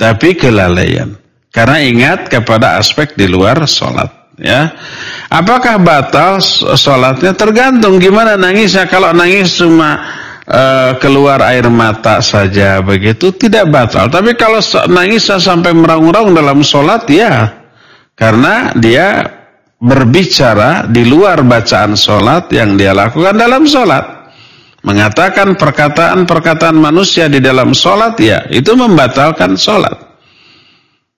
tapi kelalaian. Karena ingat kepada aspek di luar sholat ya. Apakah batal sholatnya? Tergantung gimana nangisnya. Kalau nangis cuma uh, keluar air mata saja begitu tidak batal. Tapi kalau nangisnya sampai meraung-raung dalam sholat ya, karena dia berbicara di luar bacaan sholat yang dia lakukan dalam sholat. Mengatakan perkataan-perkataan manusia di dalam sholat ya, itu membatalkan sholat.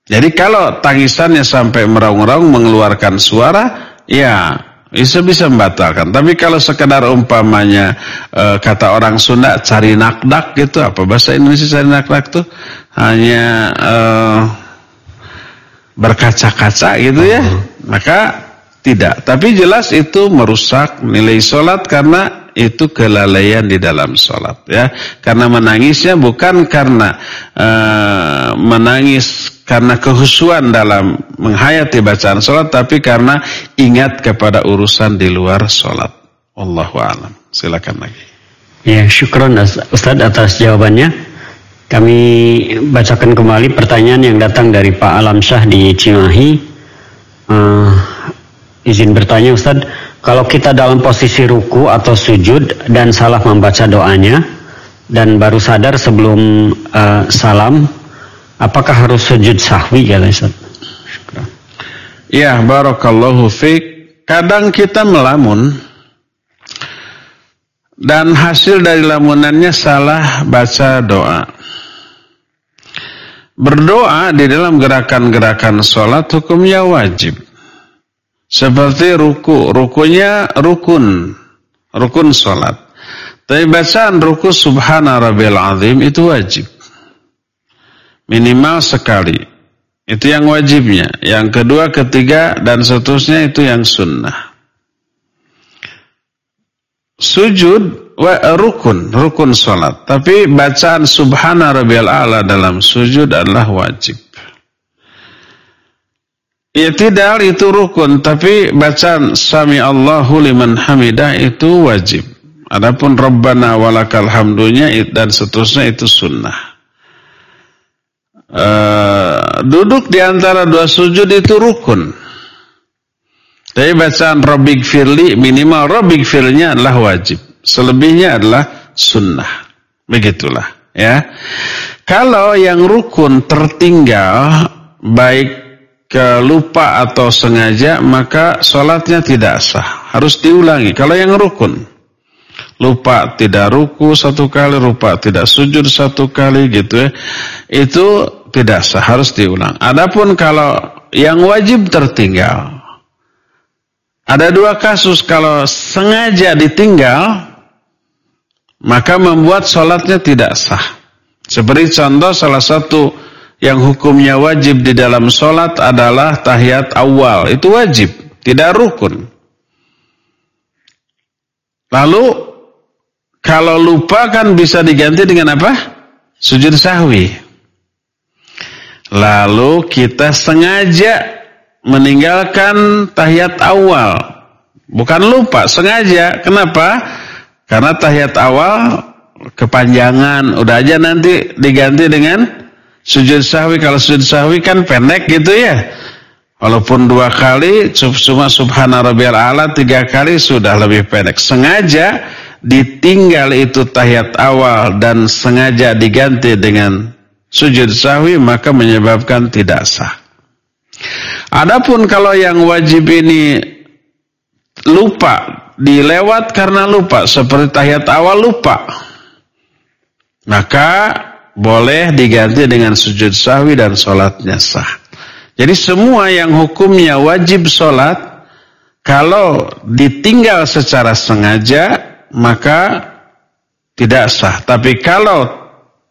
Jadi kalau tangisannya sampai meraung-raung mengeluarkan suara, ya bisa bisa membatalkan. Tapi kalau sekedar umpamanya e, kata orang Sunda cari nakdak gitu, apa bahasa Indonesia cari nakdak tuh hanya e, berkaca-kaca gitu ya, maka tidak. Tapi jelas itu merusak nilai sholat karena itu kelalaian di dalam sholat ya. Karena menangisnya bukan karena uh, menangis karena kehusuan dalam menghayati bacaan sholat, tapi karena ingat kepada urusan di luar sholat. Allahu alam. Silakan lagi. Ya, syukron Ustaz atas jawabannya. Kami bacakan kembali pertanyaan yang datang dari Pak Alam Syah di Cimahi. Uh, izin bertanya Ustaz, kalau kita dalam posisi ruku atau sujud dan salah membaca doanya dan baru sadar sebelum uh, salam Apakah harus sujud sahwi ya Ustaz? Ya, barakallahu fiik. Kadang kita melamun dan hasil dari lamunannya salah baca doa. Berdoa di dalam gerakan-gerakan sholat hukumnya wajib. Seperti ruku, rukunya rukun, rukun sholat. Tapi bacaan ruku subhana rabbil azim itu wajib. Minimal sekali. Itu yang wajibnya. Yang kedua, ketiga, dan seterusnya itu yang sunnah. Sujud wa, rukun, rukun sholat. Tapi bacaan subhana rabbiyal a'la dalam sujud adalah wajib. Ya tidak itu rukun, tapi bacaan sami Allahu liman hamidah itu wajib. Adapun Rabbana walakal hamdunya dan seterusnya itu sunnah. Uh, duduk di antara dua sujud itu rukun. Tapi bacaan Rabbik Firli minimal Rabbik Firlinya adalah wajib. Selebihnya adalah sunnah. Begitulah ya. Kalau yang rukun tertinggal baik kelupa atau sengaja maka sholatnya tidak sah. Harus diulangi. Kalau yang rukun lupa tidak ruku satu kali, lupa tidak sujud satu kali gitu ya. Itu tidak sah, harus diulang. Adapun kalau yang wajib tertinggal. Ada dua kasus kalau sengaja ditinggal maka membuat sholatnya tidak sah. Seperti contoh salah satu yang hukumnya wajib di dalam sholat adalah tahiyat awal. Itu wajib, tidak rukun. Lalu kalau lupa kan bisa diganti dengan apa? Sujud sahwi. Lalu kita sengaja meninggalkan tahiyat awal. Bukan lupa, sengaja. Kenapa? Karena tahiyat awal kepanjangan. Udah aja nanti diganti dengan sujud sahwi. Kalau sujud sahwi kan pendek gitu ya. Walaupun dua kali, cuma subhana rabbiyal a'la tiga kali sudah lebih pendek. Sengaja ditinggal itu tahiyat awal dan sengaja diganti dengan sujud sahwi maka menyebabkan tidak sah. Adapun kalau yang wajib ini lupa, dilewat karena lupa seperti tahiyat awal lupa. Maka boleh diganti dengan sujud sahwi dan sholatnya sah. Jadi semua yang hukumnya wajib sholat, kalau ditinggal secara sengaja, maka tidak sah. Tapi kalau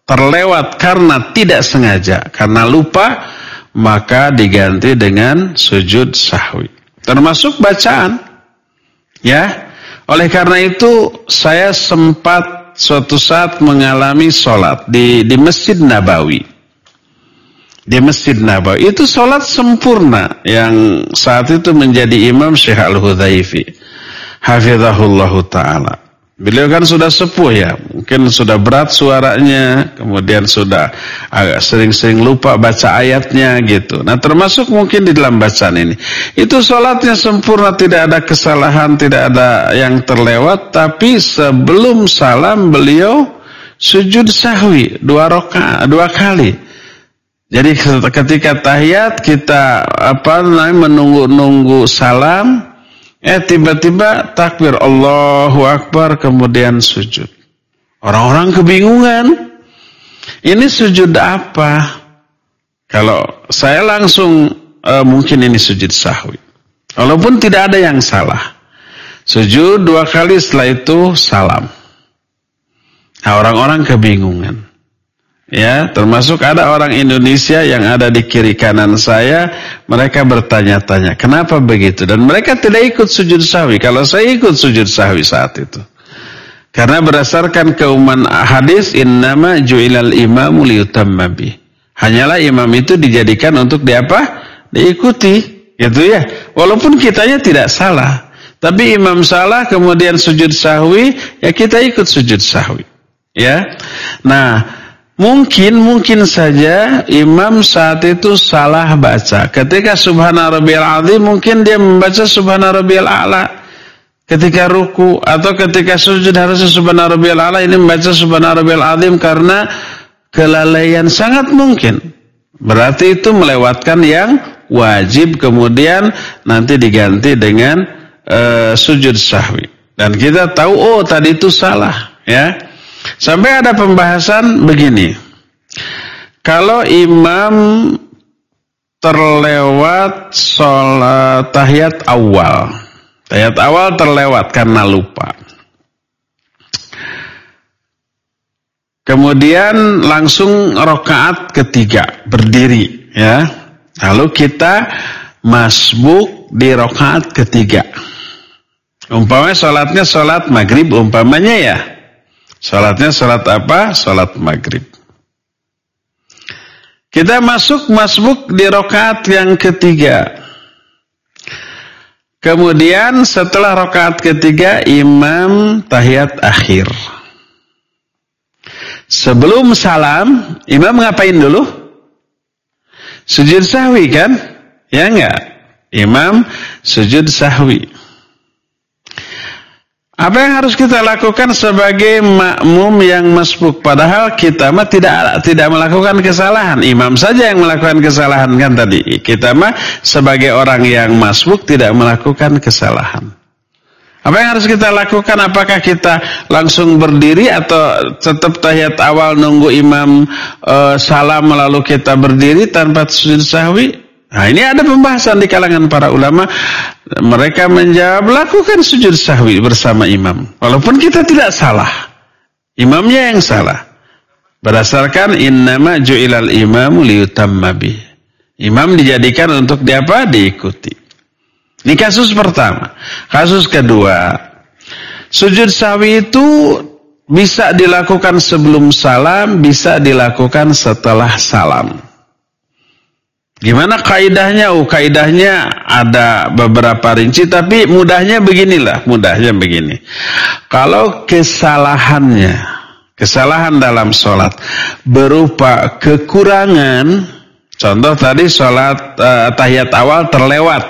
terlewat karena tidak sengaja, karena lupa, maka diganti dengan sujud sahwi. Termasuk bacaan. Ya. Oleh karena itu saya sempat suatu saat mengalami sholat di, di Masjid Nabawi. Di Masjid Nabawi. Itu sholat sempurna yang saat itu menjadi imam Syekh Al-Hudhaifi. Hafizahullahu ta'ala. Beliau kan sudah sepuh ya, mungkin sudah berat suaranya, kemudian sudah agak sering-sering lupa baca ayatnya gitu. Nah termasuk mungkin di dalam bacaan ini. Itu sholatnya sempurna, tidak ada kesalahan, tidak ada yang terlewat. Tapi sebelum salam beliau sujud sahwi dua roka, dua kali. Jadi ketika tahiyat kita apa namanya menunggu-nunggu salam, Eh tiba-tiba takbir Allahu Akbar kemudian sujud. Orang-orang kebingungan. Ini sujud apa? Kalau saya langsung uh, mungkin ini sujud sahwi. Walaupun tidak ada yang salah. Sujud dua kali setelah itu salam. Nah, orang-orang kebingungan. Ya, termasuk ada orang Indonesia yang ada di kiri kanan saya, mereka bertanya-tanya, kenapa begitu? Dan mereka tidak ikut sujud sahwi. Kalau saya ikut sujud sahwi saat itu. Karena berdasarkan keumuman hadis innama ju'ilal imamu liyutamma Hanyalah imam itu dijadikan untuk diapa? Diikuti, gitu ya. Walaupun kitanya tidak salah, tapi imam salah kemudian sujud sahwi, ya kita ikut sujud sahwi. Ya. Nah, mungkin mungkin saja imam saat itu salah baca. Ketika subhana rabbiyal azim mungkin dia membaca subhana rabbiyal a'la ketika ruku atau ketika sujud harusnya subhana rabbiyal ala ini membaca subhana rabbiyal azim karena kelalaian sangat mungkin. Berarti itu melewatkan yang wajib kemudian nanti diganti dengan uh, sujud sahwi. Dan kita tahu oh tadi itu salah ya. Sampai ada pembahasan begini. Kalau imam terlewat sholat tahiyat awal Ayat awal terlewat karena lupa. Kemudian langsung rokaat ketiga berdiri ya. Lalu kita masbuk di rokaat ketiga. Umpamanya sholatnya sholat maghrib umpamanya ya. Sholatnya sholat apa? Sholat maghrib. Kita masuk masbuk di rokaat yang ketiga. Kemudian setelah rakaat ketiga imam tahiyat akhir. Sebelum salam, imam ngapain dulu? Sujud sahwi kan? Ya enggak? Imam sujud sahwi. Apa yang harus kita lakukan sebagai makmum yang masbuk? Padahal kita mah tidak tidak melakukan kesalahan. Imam saja yang melakukan kesalahan kan tadi. Kita mah sebagai orang yang masbuk tidak melakukan kesalahan. Apa yang harus kita lakukan? Apakah kita langsung berdiri atau tetap tahiyat awal nunggu imam e, salam lalu kita berdiri tanpa sujud sahwi? Nah ini ada pembahasan di kalangan para ulama. Mereka menjawab lakukan sujud sahwi bersama imam. Walaupun kita tidak salah. Imamnya yang salah. Berdasarkan innama ju'ilal imamu liyutamma bih. Imam dijadikan untuk diapa? Diikuti. Ini kasus pertama. Kasus kedua. Sujud sahwi itu bisa dilakukan sebelum salam, bisa dilakukan setelah salam. Gimana kaidahnya? Oh, kaidahnya ada beberapa rinci tapi mudahnya beginilah, mudahnya begini. Kalau kesalahannya, kesalahan dalam sholat berupa kekurangan, contoh tadi sholat uh, tahiyat awal terlewat,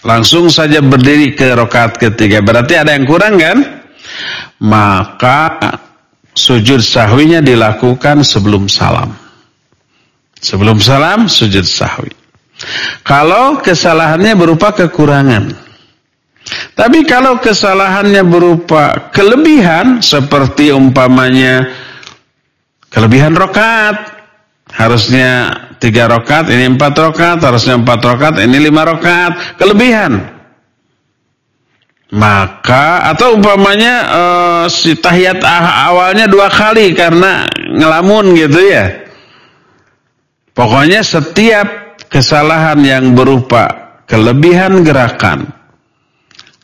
langsung saja berdiri ke rokaat ketiga, berarti ada yang kurang kan? Maka sujud sahwinya dilakukan sebelum salam. Sebelum salam sujud sahwi. Kalau kesalahannya berupa kekurangan. Tapi kalau kesalahannya berupa kelebihan seperti umpamanya kelebihan rokat. Harusnya tiga rokat, ini empat rokat. Harusnya empat rokat, ini lima rokat. Kelebihan. Maka atau umpamanya uh, si tahiyat awalnya dua kali karena ngelamun gitu ya. Pokoknya setiap kesalahan yang berupa kelebihan gerakan,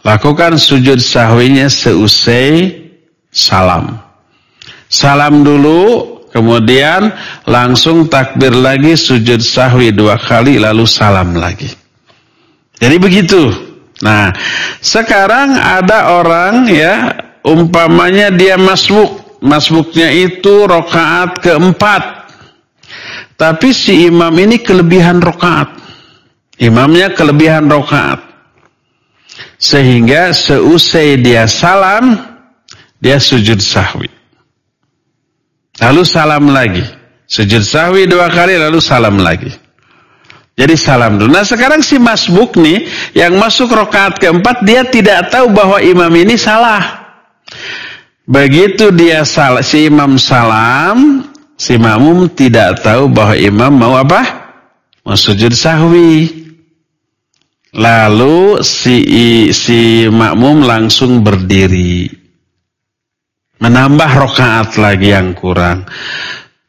lakukan sujud sahwinya seusai salam. Salam dulu, kemudian langsung takbir lagi sujud sahwi dua kali, lalu salam lagi. Jadi begitu. Nah, sekarang ada orang ya, umpamanya dia masbuk. Masbuknya itu rokaat keempat. Tapi si imam ini kelebihan rokaat. Imamnya kelebihan rokaat. Sehingga seusai dia salam, dia sujud sahwi. Lalu salam lagi. Sujud sahwi dua kali, lalu salam lagi. Jadi salam dulu. Nah sekarang si masbuk nih, yang masuk rokaat keempat, dia tidak tahu bahwa imam ini salah. Begitu dia salah, si imam salam, si makmum tidak tahu bahwa imam mau apa? Mau sujud sahwi. Lalu si si makmum langsung berdiri. Menambah rokaat lagi yang kurang.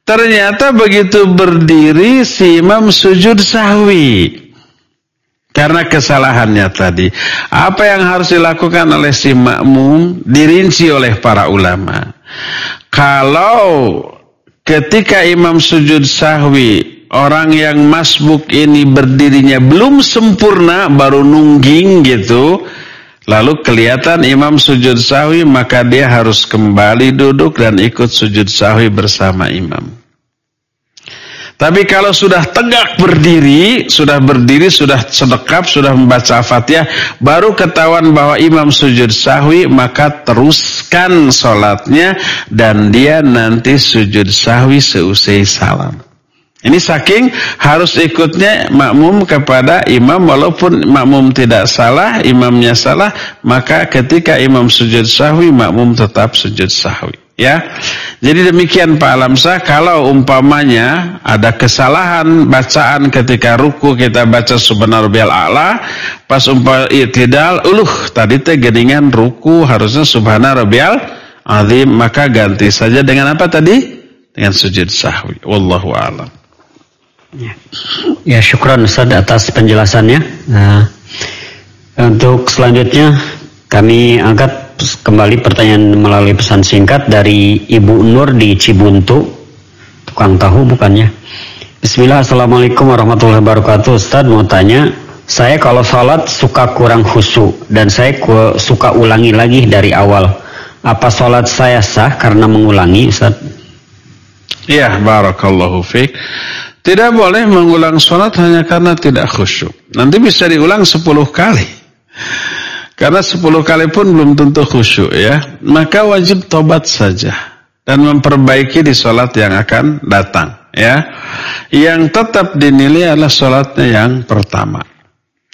Ternyata begitu berdiri si imam sujud sahwi. Karena kesalahannya tadi. Apa yang harus dilakukan oleh si makmum dirinci oleh para ulama. Kalau ketika imam sujud sahwi orang yang masbuk ini berdirinya belum sempurna baru nungging gitu lalu kelihatan imam sujud sahwi maka dia harus kembali duduk dan ikut sujud sahwi bersama imam tapi kalau sudah tegak berdiri, sudah berdiri, sudah sedekap, sudah membaca fatihah, baru ketahuan bahwa imam sujud sahwi, maka teruskan sholatnya dan dia nanti sujud sahwi seusai salam. Ini saking harus ikutnya makmum kepada imam walaupun makmum tidak salah, imamnya salah, maka ketika imam sujud sahwi, makmum tetap sujud sahwi. Ya, jadi demikian Pak Alamsa. Kalau umpamanya ada kesalahan bacaan ketika ruku kita baca Subhanallah a'la, pas umpama itidal, uluh tadi teh geningan ruku harusnya Subhanallah azim, maka ganti saja dengan apa tadi? Dengan sujud sahwi. Wallahu a'lam. Ya, ya syukran Ustaz atas penjelasannya. Nah, untuk selanjutnya kami angkat kembali pertanyaan melalui pesan singkat dari Ibu Nur di Cibuntu. Tukang tahu bukannya? Bismillah, Assalamualaikum warahmatullahi wabarakatuh. Ustaz mau tanya, saya kalau sholat suka kurang khusyuk dan saya suka ulangi lagi dari awal. Apa sholat saya sah karena mengulangi Ustaz? Ya, barakallahu fiqh. Tidak boleh mengulang sholat hanya karena tidak khusyuk. Nanti bisa diulang 10 kali. Karena sepuluh kali pun belum tentu khusyuk ya. Maka wajib tobat saja. Dan memperbaiki di sholat yang akan datang. ya. Yang tetap dinilai adalah sholatnya yang pertama.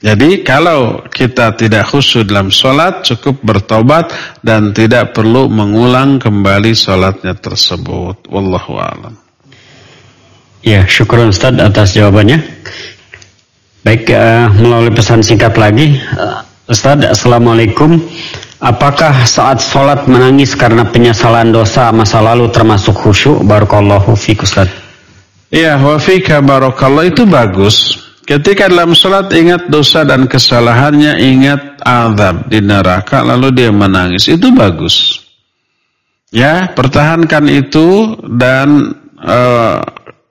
Jadi kalau kita tidak khusyuk dalam sholat cukup bertobat dan tidak perlu mengulang kembali sholatnya tersebut. Wallahu a'lam. Ya, syukur Ustaz atas jawabannya. Baik, uh, melalui pesan singkat lagi, uh, Ustaz, Assalamualaikum. Apakah saat sholat menangis karena penyesalan dosa masa lalu termasuk khusyuk? Barakallahu fiqh Ustaz. Iya, wa fika barakallah itu bagus. Ketika dalam sholat ingat dosa dan kesalahannya, ingat azab di neraka, lalu dia menangis. Itu bagus. Ya, pertahankan itu dan uh,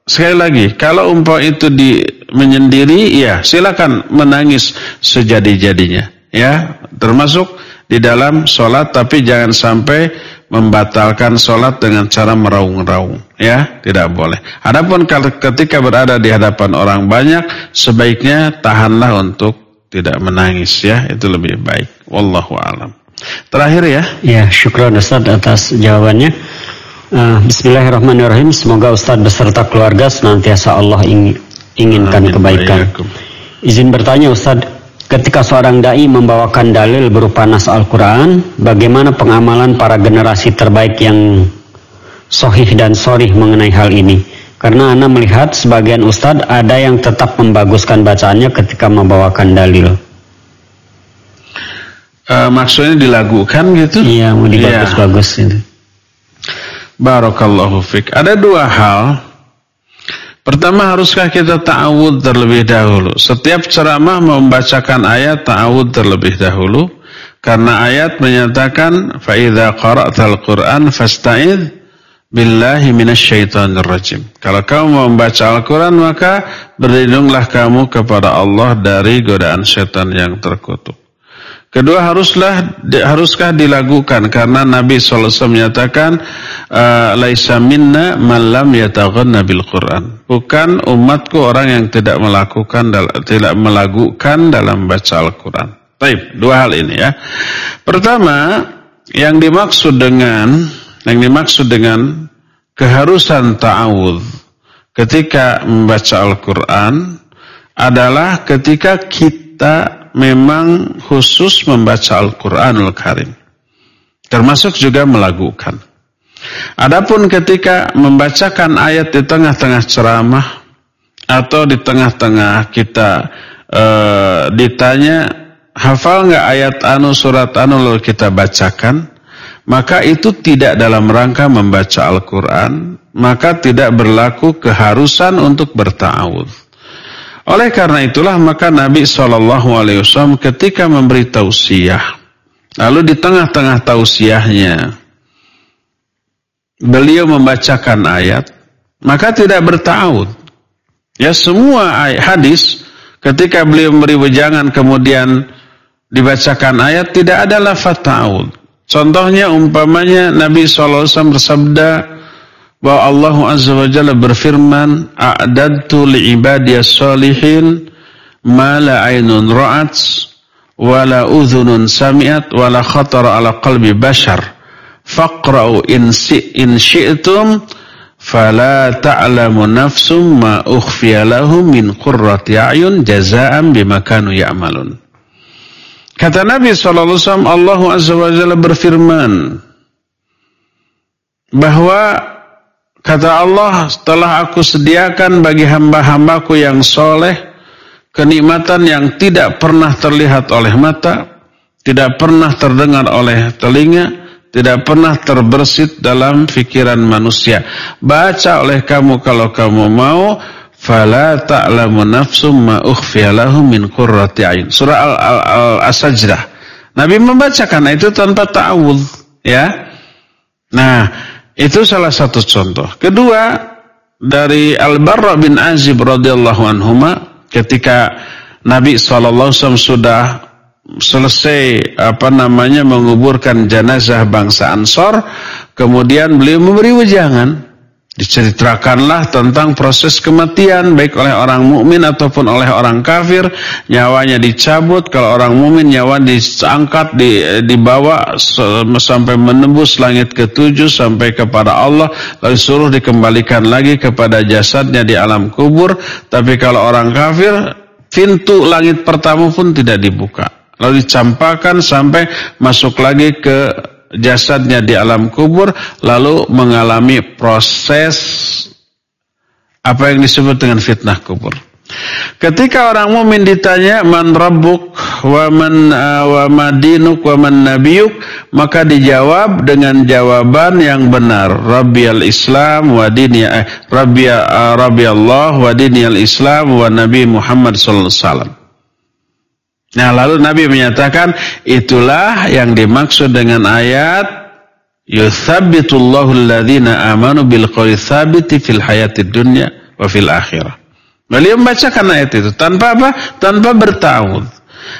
sekali lagi, kalau umpah itu di menyendiri, ya silakan menangis sejadi-jadinya ya termasuk di dalam sholat tapi jangan sampai membatalkan sholat dengan cara meraung-raung. Ya tidak boleh. Adapun ketika berada di hadapan orang banyak sebaiknya tahanlah untuk tidak menangis ya. Itu lebih baik. Wallahu alam. Terakhir ya. Ya syukran Ustaz atas jawabannya. Uh, Bismillahirrahmanirrahim. Semoga Ustaz beserta keluarga senantiasa Allah ingin, inginkan Amin. kebaikan. Izin bertanya Ustaz Ketika seorang dai membawakan dalil berupa nas Al-Quran, bagaimana pengamalan para generasi terbaik yang sohih dan sorih mengenai hal ini? Karena Anda melihat sebagian ustadz ada yang tetap membaguskan bacaannya ketika membawakan dalil. Uh, maksudnya dilagukan gitu? Iya, mau dibagus-bagus. Ya. Barakallahu fiqh. Ada dua hal Pertama haruskah kita ta'awud terlebih dahulu? Setiap ceramah membacakan ayat ta'awud terlebih dahulu karena ayat menyatakan idza qara'tal Qur'an fasta'idz billahi minasyaitonir rajim. Kalau kamu membaca Al-Qur'an maka berlindunglah kamu kepada Allah dari godaan setan yang terkutuk. Kedua haruslah haruskah dilakukan karena Nabi SAW menyatakan uh, laisa minna man lam yataghanna bil Quran. Bukan umatku orang yang tidak melakukan tidak melakukan dalam baca Al-Qur'an. Baik, dua hal ini ya. Pertama, yang dimaksud dengan yang dimaksud dengan keharusan ta'awudz ketika membaca Al-Qur'an adalah ketika kita memang khusus membaca Al-Quranul Karim. Termasuk juga melakukan. Adapun ketika membacakan ayat di tengah-tengah ceramah atau di tengah-tengah kita e, ditanya hafal nggak ayat anu surat anu lalu kita bacakan, maka itu tidak dalam rangka membaca Al-Quran, maka tidak berlaku keharusan untuk bertawud. Oleh karena itulah maka Nabi SAW ketika memberi tausiah, lalu di tengah-tengah tausiahnya beliau membacakan ayat, maka tidak bertaud. Ya semua hadis ketika beliau memberi wejangan kemudian dibacakan ayat tidak ada lafaz ta'ud. Contohnya umpamanya Nabi SAW bersabda bahwa Allah Azza wa Jalla berfirman a'dadtu li'ibadiyas salihin ma la aynun ra'at wa la udhunun sami'at wa la khatara ala qalbi bashar faqra'u in in syi'tum fala ta'lamu nafsum ma ukhfiya lahum min qurrati a'yun jazaa'an bima kanu ya'malun Kata Nabi sallallahu alaihi wasallam Allah azza wa jalla berfirman bahwa kata Allah telah aku sediakan bagi hamba-hambaku yang soleh kenikmatan yang tidak pernah terlihat oleh mata, tidak pernah terdengar oleh telinga, tidak pernah terbersit dalam pikiran manusia. Baca oleh kamu kalau kamu mau fala ta'lamu nafsum ma ukhfiya lahum min qurrati. Surah Al-Sajdah. Nabi membacakan itu tanpa ta'awudz, ya. Nah, itu salah satu contoh. Kedua, dari Al-Barra bin Azib radhiyallahu anhuma ketika Nabi SAW sudah selesai apa namanya menguburkan jenazah bangsa Ansor, kemudian beliau memberi wejangan. Diceritakanlah tentang proses kematian baik oleh orang mukmin ataupun oleh orang kafir, nyawanya dicabut, kalau orang mukmin nyawa diangkat di, dibawa sampai menembus langit ketujuh sampai kepada Allah, lalu suruh dikembalikan lagi kepada jasadnya di alam kubur, tapi kalau orang kafir pintu langit pertama pun tidak dibuka. Lalu dicampakkan sampai masuk lagi ke jasadnya di alam kubur lalu mengalami proses apa yang disebut dengan fitnah kubur. Ketika orang mukmin ditanya man rabbuk wa man uh, wa madinuk wa man nabiyuk maka dijawab dengan jawaban yang benar Rabbiyal Islam wa dini eh, uh, Rabbi Allah wa diniyal Islam wa Nabi Muhammad sallallahu alaihi wasallam Nah lalu Nabi menyatakan itulah yang dimaksud dengan ayat Yuthabitullahu alladhina amanu bil qawli fil hayatid dunya wa fil akhirah. Beliau membacakan ayat itu tanpa apa? Tanpa bertawud.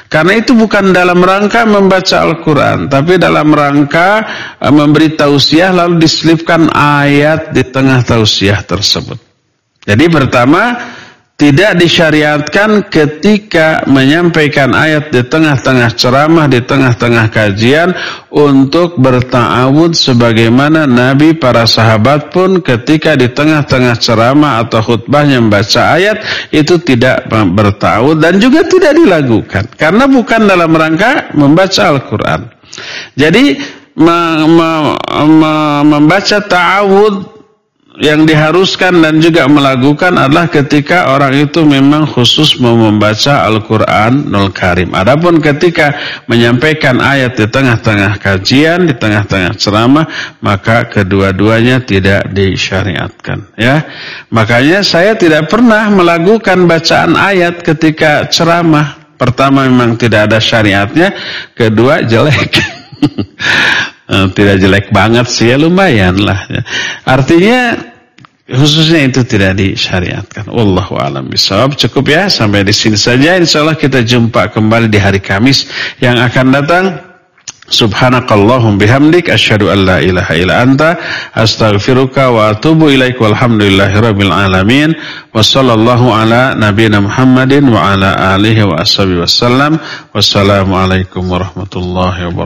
Karena itu bukan dalam rangka membaca Al-Quran, tapi dalam rangka e, memberi tausiah lalu diselipkan ayat di tengah tausiah tersebut. Jadi pertama tidak disyariatkan ketika menyampaikan ayat di tengah-tengah ceramah, di tengah-tengah kajian untuk berta'awud sebagaimana Nabi para sahabat pun ketika di tengah-tengah ceramah atau khutbahnya membaca ayat itu tidak berta'awud dan juga tidak dilakukan karena bukan dalam rangka membaca Al-Quran. Jadi membaca ta'awud yang diharuskan dan juga melakukan adalah ketika orang itu memang khusus mau membaca Al-Quran Nul Karim. Adapun ketika menyampaikan ayat di tengah-tengah kajian, di tengah-tengah ceramah, maka kedua-duanya tidak disyariatkan. Ya, Makanya saya tidak pernah melakukan bacaan ayat ketika ceramah. Pertama memang tidak ada syariatnya, kedua jelek. Eh, tidak jelek banget sih ya lumayan lah. Ya. Artinya khususnya itu tidak disyariatkan. Wallahu alam bisawab. Cukup ya sampai di sini saja. Insyaallah kita jumpa kembali di hari Kamis yang akan datang. Subhanakallahum bihamdik asyhadu an la ilaha illa anta astaghfiruka wa atubu ilaik walhamdulillahirabbil alamin wa sallallahu ala nabiyyina Muhammadin wa ala alihi wa ashabihi wasallam wassalamu alaikum warahmatullahi wabarakatuh